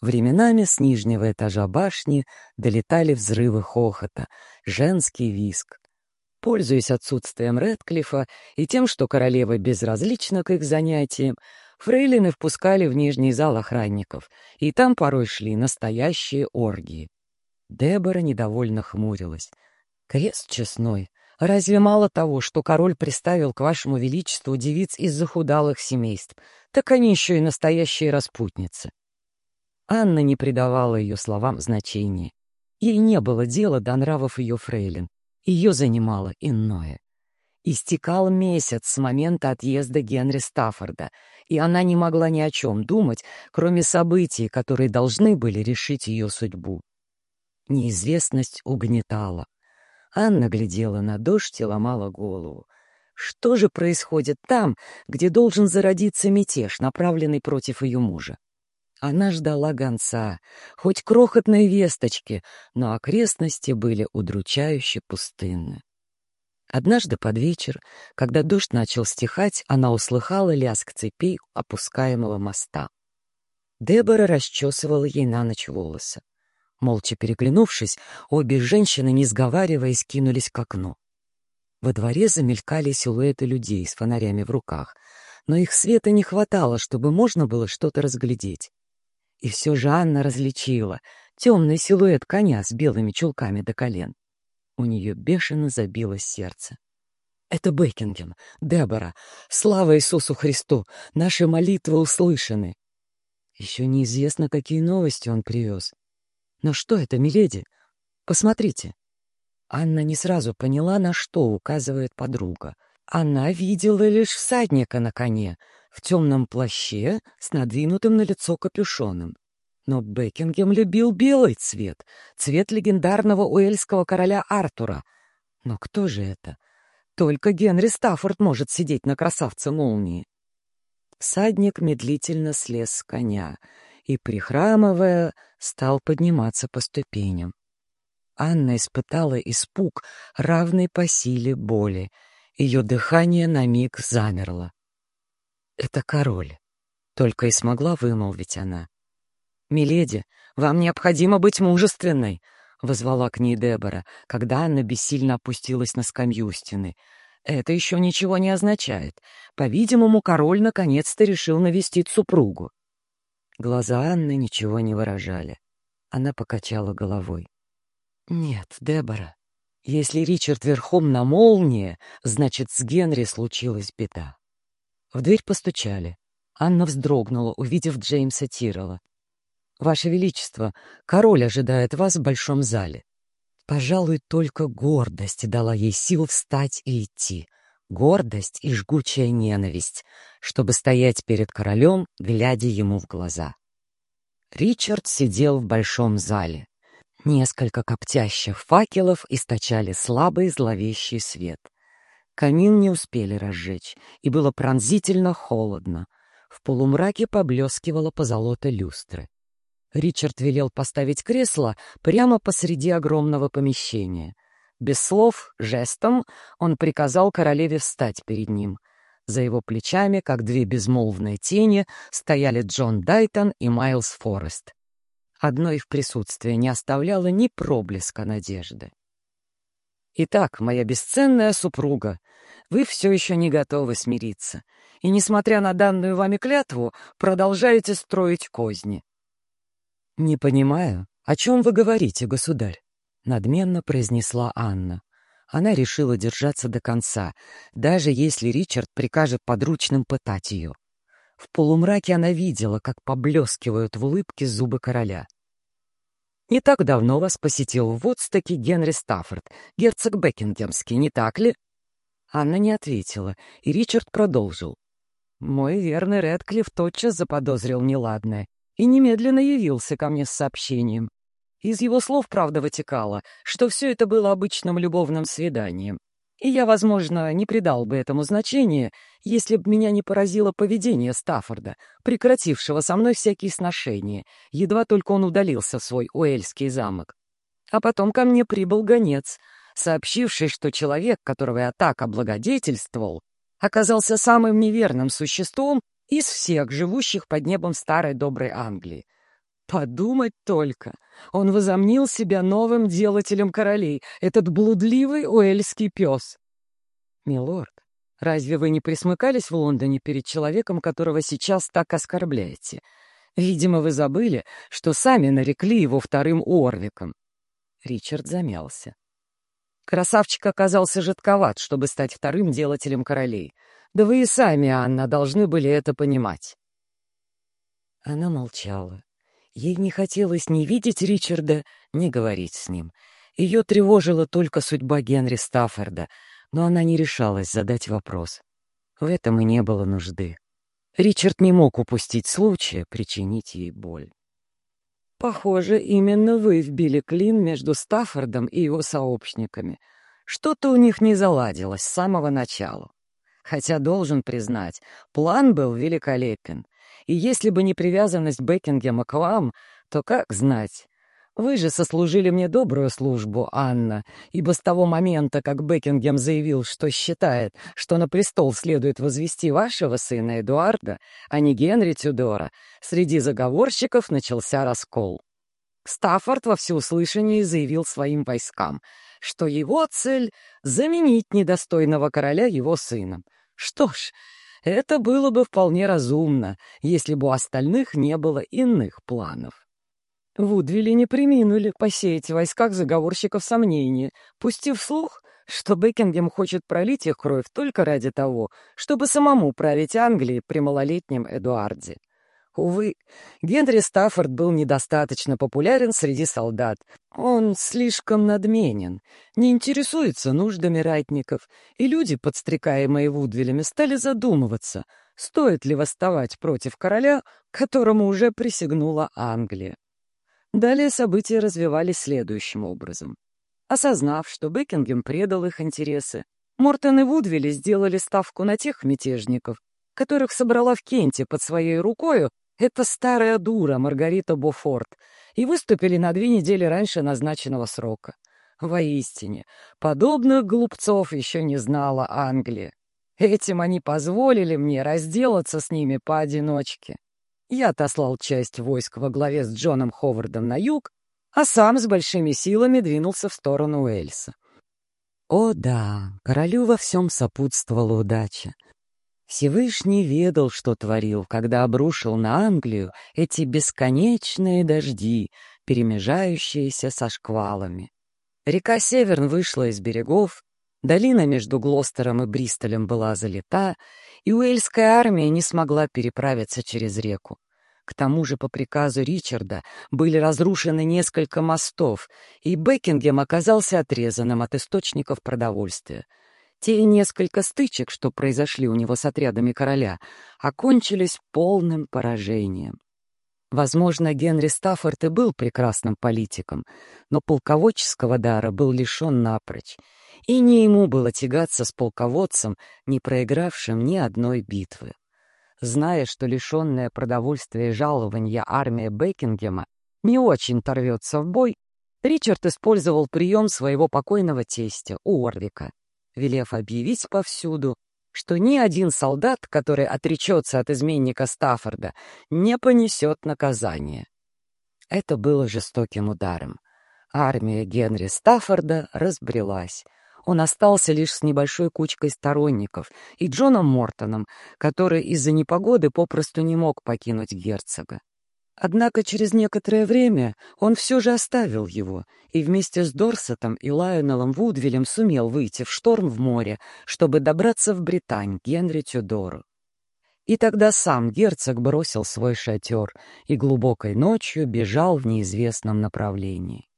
Временами с нижнего этажа башни долетали взрывы хохота, женский виск. Пользуясь отсутствием Редклифа и тем, что королева безразлична к их занятиям, фрейлины впускали в нижний зал охранников, и там порой шли настоящие оргии. Дебора недовольно хмурилась. «Крест честной, разве мало того, что король приставил к вашему величеству девиц из захудалых семейств, так они еще и настоящие распутницы?» Анна не придавала ее словам значения. Ей не было дела до нравов ее фрейлин. Ее занимало иное. Истекал месяц с момента отъезда Генри Стаффорда, и она не могла ни о чем думать, кроме событий, которые должны были решить ее судьбу. Неизвестность угнетала. Анна глядела на дождь и ломала голову. Что же происходит там, где должен зародиться мятеж, направленный против ее мужа? Она ждала гонца, хоть крохотной весточки, но окрестности были удручающе пустынны. Однажды под вечер, когда дождь начал стихать, она услыхала лязг цепей опускаемого моста. Дебора расчесывала ей на ночь волосы. Молча переглянувшись, обе женщины, не сговариваясь, кинулись к окну. Во дворе замелькали силуэты людей с фонарями в руках, но их света не хватало, чтобы можно было что-то разглядеть. И все же Анна различила темный силуэт коня с белыми чулками до колен. У нее бешено забилось сердце. Это Бекингем, Дебора. Слава Иисусу Христу! Наши молитвы услышаны. Еще неизвестно, какие новости он привез. Но что это, миледи? Посмотрите. Анна не сразу поняла, на что указывает подруга. Она видела лишь всадника на коне, в темном плаще с надвинутым на лицо капюшоном. Но Бекингем любил белый цвет, цвет легендарного уэльского короля Артура. Но кто же это? Только Генри Стаффорд может сидеть на красавце молнии. Садник медлительно слез с коня и, прихрамывая, стал подниматься по ступеням. Анна испытала испуг, равный по силе боли. Ее дыхание на миг замерло. «Это король», — только и смогла вымолвить она. «Миледи, вам необходимо быть мужественной», — возвала к ней Дебора, когда Анна бессильно опустилась на скамью стены. «Это еще ничего не означает. По-видимому, король наконец-то решил навестить супругу». Глаза Анны ничего не выражали. Она покачала головой. «Нет, Дебора, если Ричард верхом на молнии, значит, с Генри случилась беда». В дверь постучали. Анна вздрогнула, увидев Джеймса Тиррелла. «Ваше Величество, король ожидает вас в большом зале». Пожалуй, только гордость дала ей сил встать и идти. Гордость и жгучая ненависть, чтобы стоять перед королем, глядя ему в глаза. Ричард сидел в большом зале. Несколько коптящих факелов источали слабый зловещий свет. Камин не успели разжечь, и было пронзительно холодно. В полумраке поблескивала позолота люстры. Ричард велел поставить кресло прямо посреди огромного помещения. Без слов, жестом, он приказал королеве встать перед ним. За его плечами, как две безмолвные тени, стояли Джон Дайтон и Майлз Форест. Одно их присутствие не оставляло ни проблеска надежды. «Итак, моя бесценная супруга, вы все еще не готовы смириться, и, несмотря на данную вами клятву, продолжаете строить козни. «Не понимаю, о чем вы говорите, государь?» — надменно произнесла Анна. Она решила держаться до конца, даже если Ричард прикажет подручным пытать ее. В полумраке она видела, как поблескивают в улыбке зубы короля. «Не так давно вас посетил в Вудстоке Генри Стаффорд, герцог Бекингемский, не так ли?» Анна не ответила, и Ричард продолжил. «Мой верный Редклифф тотчас заподозрил неладное и немедленно явился ко мне с сообщением. Из его слов, правда, вытекало, что все это было обычным любовным свиданием. И я, возможно, не придал бы этому значения, если бы меня не поразило поведение Стаффорда, прекратившего со мной всякие сношения, едва только он удалился в свой Уэльский замок. А потом ко мне прибыл гонец, сообщивший, что человек, которого я так облагодетельствовал, оказался самым неверным существом из всех живущих под небом старой доброй Англии. Подумать только! Он возомнил себя новым делателем королей, этот блудливый уэльский пес. Милорд, разве вы не присмыкались в Лондоне перед человеком, которого сейчас так оскорбляете? Видимо, вы забыли, что сами нарекли его вторым Орвиком. Ричард замялся. Красавчик оказался жидковат, чтобы стать вторым делателем королей — да вы и сами, Анна, должны были это понимать. Она молчала. Ей не хотелось ни видеть Ричарда, ни говорить с ним. Ее тревожила только судьба Генри Стаффорда, но она не решалась задать вопрос. В этом и не было нужды. Ричард не мог упустить случая причинить ей боль. «Похоже, именно вы вбили клин между Стаффордом и его сообщниками. Что-то у них не заладилось с самого начала. Хотя, должен признать, план был великолепен. И если бы не привязанность Бекингема к вам, то как знать? Вы же сослужили мне добрую службу, Анна, ибо с того момента, как Бекингем заявил, что считает, что на престол следует возвести вашего сына Эдуарда, а не Генри Тюдора, среди заговорщиков начался раскол. Стаффорд во всеуслышание заявил своим войскам — что его цель — заменить недостойного короля его сыном. Что ж, это было бы вполне разумно, если бы у остальных не было иных планов. Вудвилли не приминули посеять в войсках заговорщиков сомнения, пустив слух, что Бекингем хочет пролить их кровь только ради того, чтобы самому править Англией при малолетнем Эдуарде. Увы, Генри Стаффорд был недостаточно популярен среди солдат. Он слишком надменен, не интересуется нуждами ратников, и люди, подстрекаемые Вудвилями, стали задумываться, стоит ли восставать против короля, которому уже присягнула Англия. Далее события развивались следующим образом. Осознав, что Бекингем предал их интересы, Мортон и Вудвилли сделали ставку на тех мятежников, которых собрала в Кенте под своей рукою эта старая дура Маргарита Бофорт, и выступили на две недели раньше назначенного срока. Воистине, подобных глупцов еще не знала Англия. Этим они позволили мне разделаться с ними поодиночке. Я отослал часть войск во главе с Джоном Ховардом на юг, а сам с большими силами двинулся в сторону Уэльса. О да, королю во всем сопутствовала удача. Всевышний ведал, что творил, когда обрушил на Англию эти бесконечные дожди, перемежающиеся со шквалами. Река Северн вышла из берегов, долина между Глостером и Бристолем была залита, и Уэльская армия не смогла переправиться через реку. К тому же по приказу Ричарда были разрушены несколько мостов, и Бекингем оказался отрезанным от источников продовольствия. Те несколько стычек, что произошли у него с отрядами короля, окончились полным поражением. Возможно, Генри Стаффорд и был прекрасным политиком, но полководческого дара был лишен напрочь, и не ему было тягаться с полководцем, не проигравшим ни одной битвы. Зная, что лишенная продовольствия и жалования армия Бекингема не очень торвется в бой, Ричард использовал прием своего покойного тестя, Уорвика, велев объявить повсюду, что ни один солдат, который отречется от изменника Стаффорда, не понесет наказание. Это было жестоким ударом. Армия Генри Стаффорда разбрелась. Он остался лишь с небольшой кучкой сторонников и Джоном Мортоном, который из-за непогоды попросту не мог покинуть герцога. Однако через некоторое время он все же оставил его и вместе с Дорсетом и Лайонелом Вудвилем сумел выйти в шторм в море, чтобы добраться в Британь к Генри Тюдору. И тогда сам герцог бросил свой шатер и глубокой ночью бежал в неизвестном направлении.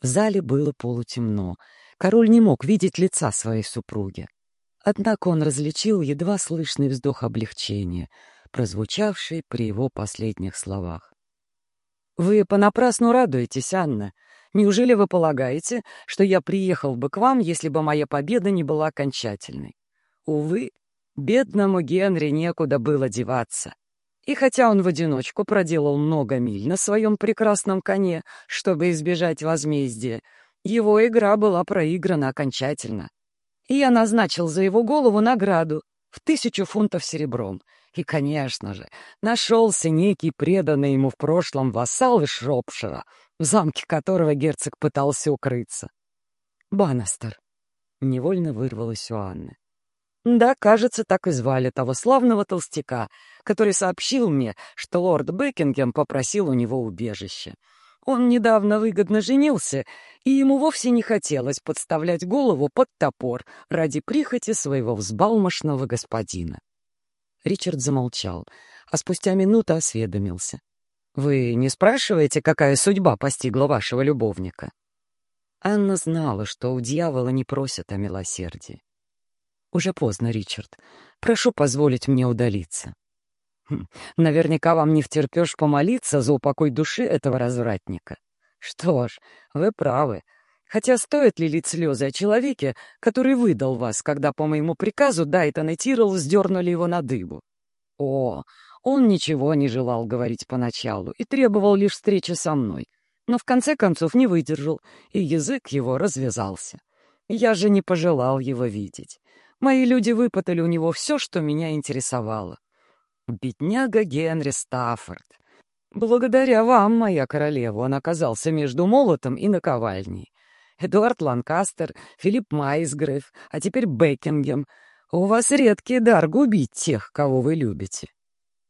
В зале было полутемно. Король не мог видеть лица своей супруги. Однако он различил едва слышный вздох облегчения — прозвучавший при его последних словах. «Вы понапрасну радуетесь, Анна. Неужели вы полагаете, что я приехал бы к вам, если бы моя победа не была окончательной? Увы, бедному Генри некуда было деваться. И хотя он в одиночку проделал много миль на своем прекрасном коне, чтобы избежать возмездия, его игра была проиграна окончательно. И я назначил за его голову награду в тысячу фунтов серебром — и, конечно же, нашелся некий преданный ему в прошлом вассал из Шропшира, в замке которого герцог пытался укрыться. Банастер. Невольно вырвалось у Анны. Да, кажется, так и звали того славного толстяка, который сообщил мне, что лорд Бекингем попросил у него убежище. Он недавно выгодно женился, и ему вовсе не хотелось подставлять голову под топор ради прихоти своего взбалмошного господина. Ричард замолчал, а спустя минуту осведомился. «Вы не спрашиваете, какая судьба постигла вашего любовника?» Анна знала, что у дьявола не просят о милосердии. «Уже поздно, Ричард. Прошу позволить мне удалиться». Хм, «Наверняка вам не втерпешь помолиться за упокой души этого развратника. Что ж, вы правы. Хотя стоит ли лить слезы о человеке, который выдал вас, когда по моему приказу Дайтон и Тирл сдернули его на дыбу? О, он ничего не желал говорить поначалу и требовал лишь встречи со мной, но в конце концов не выдержал, и язык его развязался. Я же не пожелал его видеть. Мои люди выпытали у него все, что меня интересовало. Бедняга Генри Стаффорд. Благодаря вам, моя королева, он оказался между молотом и наковальней. Эдуард Ланкастер, Филипп Майсгрейв, а теперь Бекингем. У вас редкий дар губить тех, кого вы любите».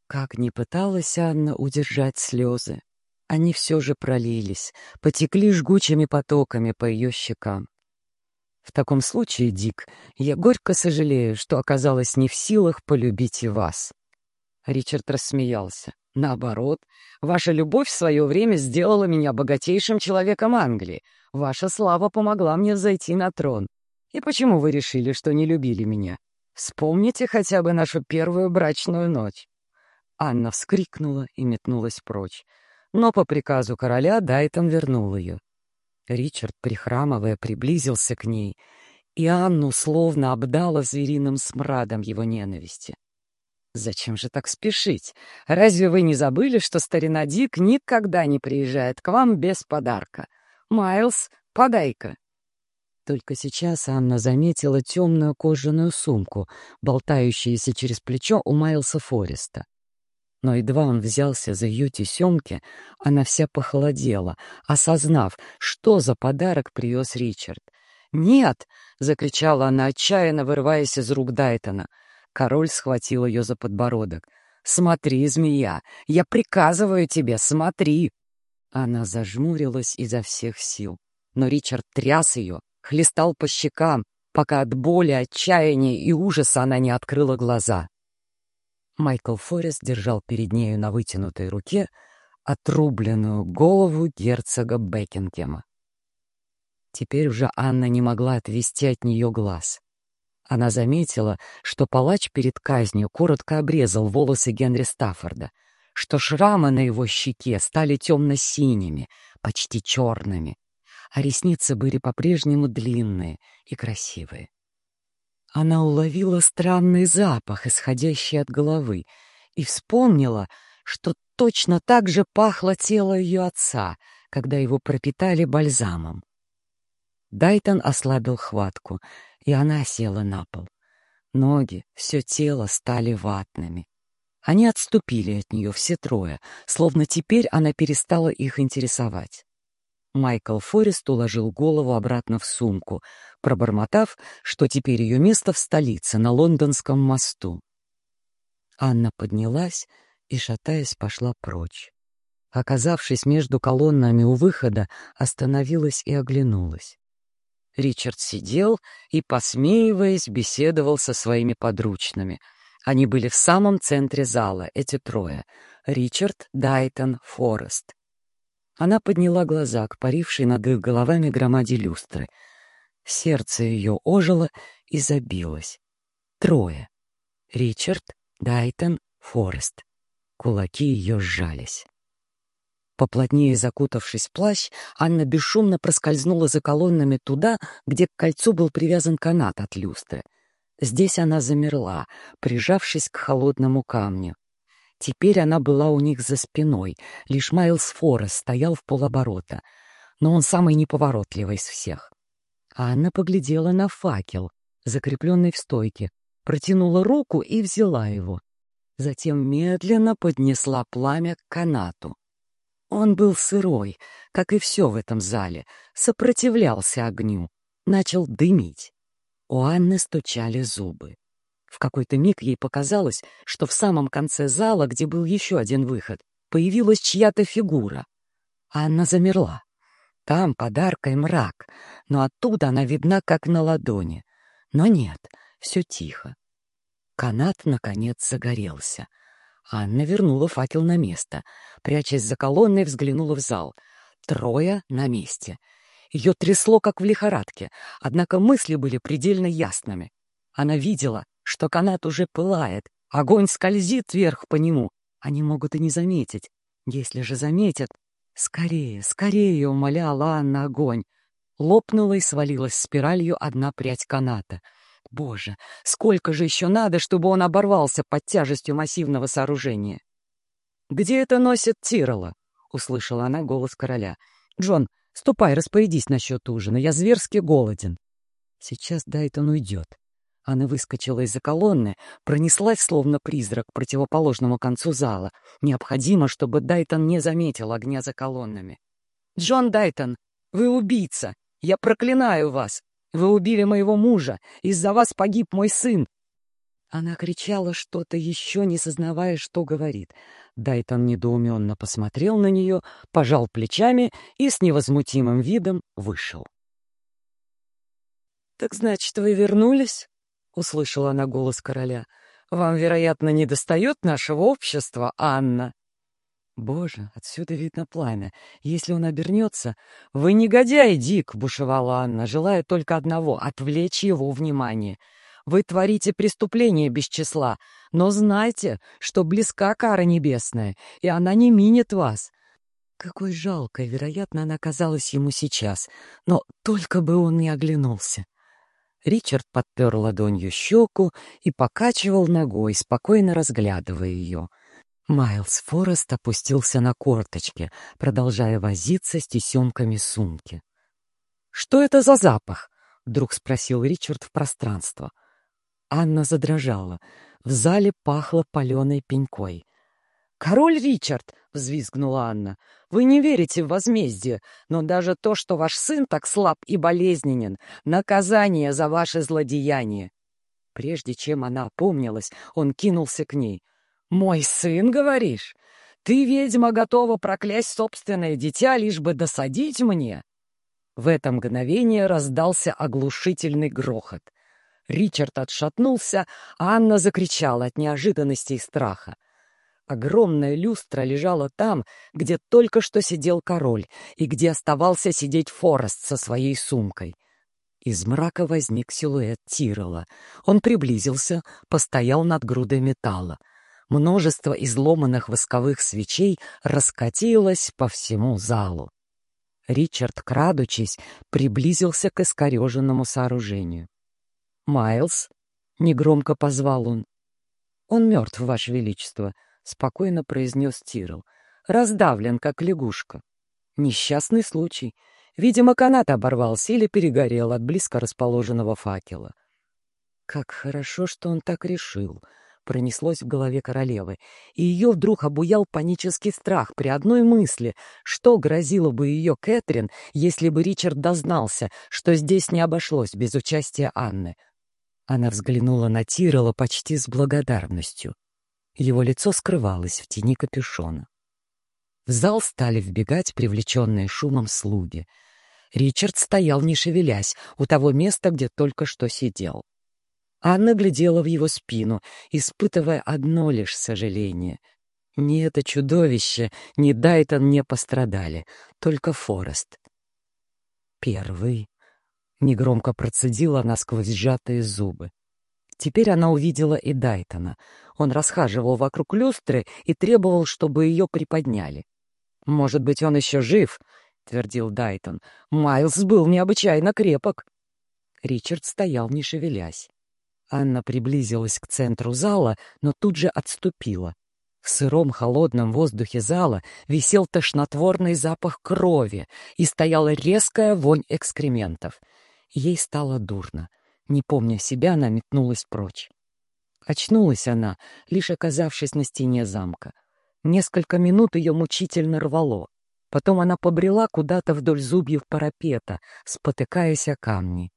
Как ни пыталась Анна удержать слезы, они все же пролились, потекли жгучими потоками по ее щекам. В таком случае, Дик, я горько сожалею, что оказалась не в силах полюбить и вас. Ричард рассмеялся. Наоборот, ваша любовь в свое время сделала меня богатейшим человеком Англии. Ваша слава помогла мне зайти на трон. И почему вы решили, что не любили меня? Вспомните хотя бы нашу первую брачную ночь. Анна вскрикнула и метнулась прочь. Но по приказу короля Дайтон вернул ее. Ричард, прихрамывая, приблизился к ней, и Анну словно обдала звериным смрадом его ненависти. «Зачем же так спешить? Разве вы не забыли, что старина Дик никогда не приезжает к вам без подарка? Майлз, подай-ка!» Только сейчас Анна заметила темную кожаную сумку, болтающуюся через плечо у Майлса Фореста. Но едва он взялся за ее тесемки, она вся похолодела, осознав, что за подарок привез Ричард. «Нет!» — закричала она, отчаянно вырываясь из рук Дайтона. Король схватил ее за подбородок. «Смотри, змея! Я приказываю тебе, смотри!» Она зажмурилась изо всех сил. Но Ричард тряс ее, хлестал по щекам, пока от боли, отчаяния и ужаса она не открыла глаза. Майкл Форест держал перед нею на вытянутой руке отрубленную голову герцога Бекингема. Теперь уже Анна не могла отвести от нее глаз. Она заметила, что палач перед казнью коротко обрезал волосы Генри Стаффорда, что шрамы на его щеке стали темно-синими, почти черными, а ресницы были по-прежнему длинные и красивые. Она уловила странный запах, исходящий от головы, и вспомнила, что точно так же пахло тело ее отца, когда его пропитали бальзамом. Дайтон ослабил хватку, и она села на пол. Ноги, все тело стали ватными. Они отступили от нее все трое, словно теперь она перестала их интересовать. Майкл Форест уложил голову обратно в сумку, пробормотав, что теперь ее место в столице, на лондонском мосту. Анна поднялась и, шатаясь, пошла прочь. Оказавшись между колоннами у выхода, остановилась и оглянулась. Ричард сидел и, посмеиваясь, беседовал со своими подручными. Они были в самом центре зала, эти трое — Ричард, Дайтон, Форест. Она подняла глаза к парившей над их головами громаде люстры — Сердце ее ожило и забилось. Трое. Ричард, Дайтон, Форест. Кулаки ее сжались. Поплотнее закутавшись в плащ, Анна бесшумно проскользнула за колоннами туда, где к кольцу был привязан канат от люстры. Здесь она замерла, прижавшись к холодному камню. Теперь она была у них за спиной, лишь Майлз Форест стоял в полоборота, но он самый неповоротливый из всех. Анна поглядела на факел, закрепленный в стойке, протянула руку и взяла его. Затем медленно поднесла пламя к канату. Он был сырой, как и все в этом зале, сопротивлялся огню, начал дымить. У Анны стучали зубы. В какой-то миг ей показалось, что в самом конце зала, где был еще один выход, появилась чья-то фигура. Анна замерла. Там подарка и мрак, но оттуда она видна, как на ладони. Но нет, все тихо. Канат, наконец, загорелся. Анна вернула факел на место. Прячась за колонной, взглянула в зал. Трое на месте. Ее трясло, как в лихорадке, однако мысли были предельно ясными. Она видела, что канат уже пылает, огонь скользит вверх по нему. Они могут и не заметить. Если же заметят, «Скорее, скорее!» — умоляла Анна огонь. Лопнула и свалилась спиралью одна прядь каната. Боже, сколько же еще надо, чтобы он оборвался под тяжестью массивного сооружения? «Где это носит Тирола?» — услышала она голос короля. «Джон, ступай, распорядись насчет ужина, я зверски голоден». Сейчас Дайтон уйдет. Она выскочила из-за колонны, пронеслась, словно призрак, к противоположному концу зала. Необходимо, чтобы Дайтон не заметил огня за колоннами. «Джон Дайтон, вы убийца! Я проклинаю вас! Вы убили моего мужа! Из-за вас погиб мой сын!» Она кричала что-то еще, не сознавая, что говорит. Дайтон недоуменно посмотрел на нее, пожал плечами и с невозмутимым видом вышел. «Так значит, вы вернулись?» — услышала она голос короля. «Вам, вероятно, не достает нашего общества, Анна?» Боже, отсюда видно пламя. Если он обернется... «Вы негодяй, Дик!» — бушевала Анна, желая только одного — отвлечь его внимание. «Вы творите преступление без числа, но знайте, что близка кара небесная, и она не минет вас». Какой жалкой, вероятно, она казалась ему сейчас, но только бы он не оглянулся. Ричард подпер ладонью щеку и покачивал ногой, спокойно разглядывая ее. Майлз Форест опустился на корточки, продолжая возиться с тесемками сумки. «Что это за запах?» — вдруг спросил Ричард в пространство. Анна задрожала. В зале пахло паленой пенькой. «Король Ричард!» — взвизгнула Анна. «Вы не верите в возмездие, но даже то, что ваш сын так слаб и болезненен, наказание за ваше злодеяние!» Прежде чем она опомнилась, он кинулся к ней. «Мой сын, говоришь? Ты, ведьма, готова проклясть собственное дитя, лишь бы досадить мне?» В это мгновение раздался оглушительный грохот. Ричард отшатнулся, а Анна закричала от неожиданности и страха. Огромная люстра лежала там, где только что сидел король и где оставался сидеть Форест со своей сумкой. Из мрака возник силуэт Тирола. Он приблизился, постоял над грудой металла. Множество изломанных восковых свечей раскатилось по всему залу. Ричард, крадучись, приблизился к искореженному сооружению. «Майлз!» — негромко позвал он. «Он мертв, Ваше Величество», — спокойно произнес Тирл. «Раздавлен, как лягушка. Несчастный случай. Видимо, канат оборвался или перегорел от близко расположенного факела». «Как хорошо, что он так решил», пронеслось в голове королевы, и ее вдруг обуял панический страх при одной мысли, что грозило бы ее Кэтрин, если бы Ричард дознался, что здесь не обошлось без участия Анны. Она взглянула на Тирола почти с благодарностью. Его лицо скрывалось в тени капюшона. В зал стали вбегать привлеченные шумом слуги. Ричард стоял, не шевелясь, у того места, где только что сидел. Анна глядела в его спину, испытывая одно лишь сожаление. Ни это чудовище, ни Дайтон не пострадали, только Форест. Первый. Негромко процедила она сквозь сжатые зубы. Теперь она увидела и Дайтона. Он расхаживал вокруг люстры и требовал, чтобы ее приподняли. «Может быть, он еще жив?» — твердил Дайтон. «Майлз был необычайно крепок». Ричард стоял, не шевелясь. Анна приблизилась к центру зала, но тут же отступила. В сыром холодном воздухе зала висел тошнотворный запах крови и стояла резкая вонь экскрементов. Ей стало дурно. Не помня себя, она метнулась прочь. Очнулась она, лишь оказавшись на стене замка. Несколько минут ее мучительно рвало. Потом она побрела куда-то вдоль зубьев парапета, спотыкаясь о камни.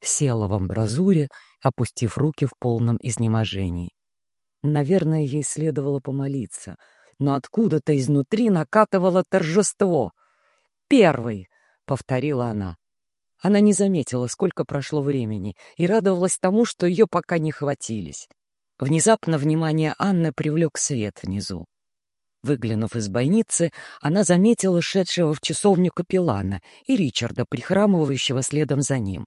Села в амбразуре опустив руки в полном изнеможении. Наверное, ей следовало помолиться, но откуда-то изнутри накатывало торжество. «Первый!» — повторила она. Она не заметила, сколько прошло времени, и радовалась тому, что ее пока не хватились. Внезапно внимание Анны привлек свет внизу. Выглянув из бойницы, она заметила шедшего в часовню капеллана и Ричарда, прихрамывающего следом за ним.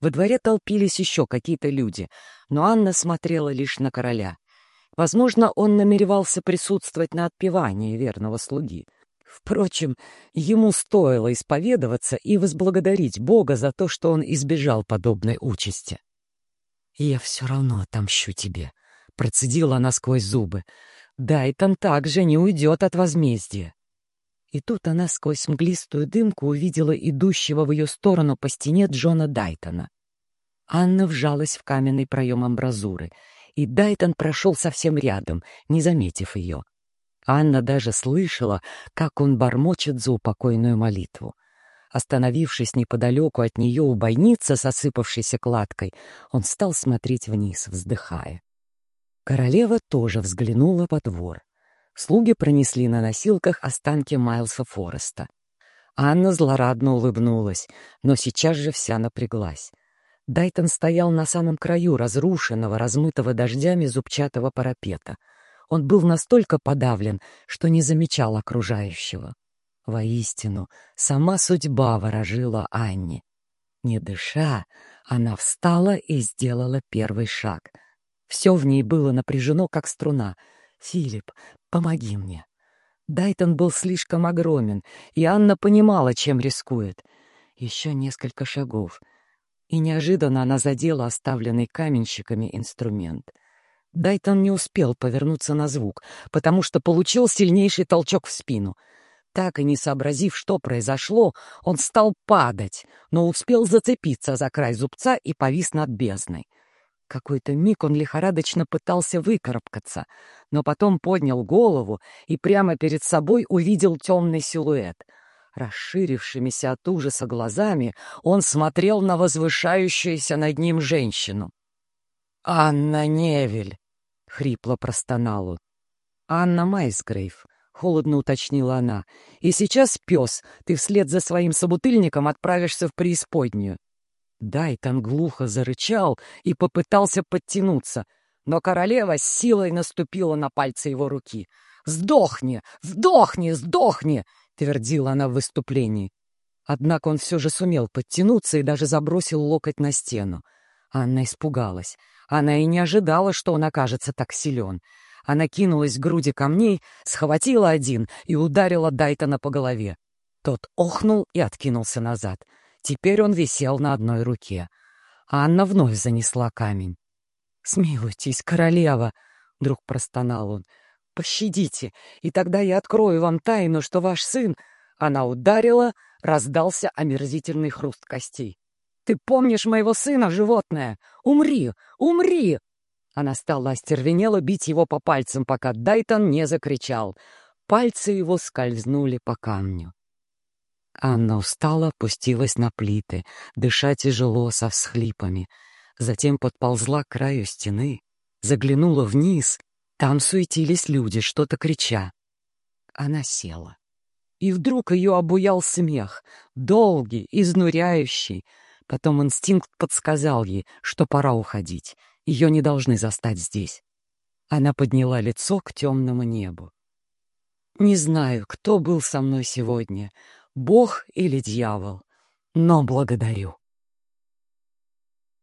Во дворе толпились еще какие-то люди, но Анна смотрела лишь на короля. Возможно, он намеревался присутствовать на отпевании верного слуги. Впрочем, ему стоило исповедоваться и возблагодарить Бога за то, что он избежал подобной участи. «Я все равно отомщу тебе», — процедила она сквозь зубы. «Дайтон также не уйдет от возмездия». И тут она сквозь мглистую дымку увидела идущего в ее сторону по стене Джона Дайтона. Анна вжалась в каменный проем амбразуры, и Дайтон прошел совсем рядом, не заметив ее. Анна даже слышала, как он бормочет за упокойную молитву. Остановившись неподалеку от нее у бойницы с осыпавшейся кладкой, он стал смотреть вниз, вздыхая. Королева тоже взглянула по двор. Слуги пронесли на носилках останки Майлса Фореста. Анна злорадно улыбнулась, но сейчас же вся напряглась. Дайтон стоял на самом краю разрушенного, размытого дождями зубчатого парапета. Он был настолько подавлен, что не замечал окружающего. Воистину, сама судьба ворожила Анне. Не дыша, она встала и сделала первый шаг. Все в ней было напряжено, как струна. «Филипп, помоги мне». Дайтон был слишком огромен, и Анна понимала, чем рискует. Еще несколько шагов. И неожиданно она задела оставленный каменщиками инструмент. Дайтон не успел повернуться на звук, потому что получил сильнейший толчок в спину — так и не сообразив, что произошло, он стал падать, но успел зацепиться за край зубца и повис над бездной. Какой-то миг он лихорадочно пытался выкарабкаться, но потом поднял голову и прямо перед собой увидел темный силуэт. Расширившимися от ужаса глазами он смотрел на возвышающуюся над ним женщину. «Анна Невель!» — хрипло простонал он. «Анна Майсгрейв», холодно уточнила она. «И сейчас, пес, ты вслед за своим собутыльником отправишься в преисподнюю». Дайтон глухо зарычал и попытался подтянуться, но королева с силой наступила на пальцы его руки. «Сдохни! Сдохни! Сдохни!» — твердила она в выступлении. Однако он все же сумел подтянуться и даже забросил локоть на стену. Анна испугалась. Она и не ожидала, что он окажется так силен. Она кинулась к груди камней, схватила один и ударила Дайтона по голове. Тот охнул и откинулся назад. Теперь он висел на одной руке. Анна вновь занесла камень. «Смилуйтесь, королева!» — вдруг простонал он. «Пощадите, и тогда я открою вам тайну, что ваш сын...» Она ударила, раздался омерзительный хруст костей. «Ты помнишь моего сына, животное? Умри! Умри!» Она стала остервенело бить его по пальцам, пока Дайтон не закричал. Пальцы его скользнули по камню. Анна устала, опустилась на плиты, дыша тяжело, со всхлипами. Затем подползла к краю стены, заглянула вниз. Там суетились люди, что-то крича. Она села. И вдруг ее обуял смех, долгий, изнуряющий. Потом инстинкт подсказал ей, что пора уходить. Ее не должны застать здесь. Она подняла лицо к темному небу. Не знаю, кто был со мной сегодня, Бог или дьявол, но благодарю.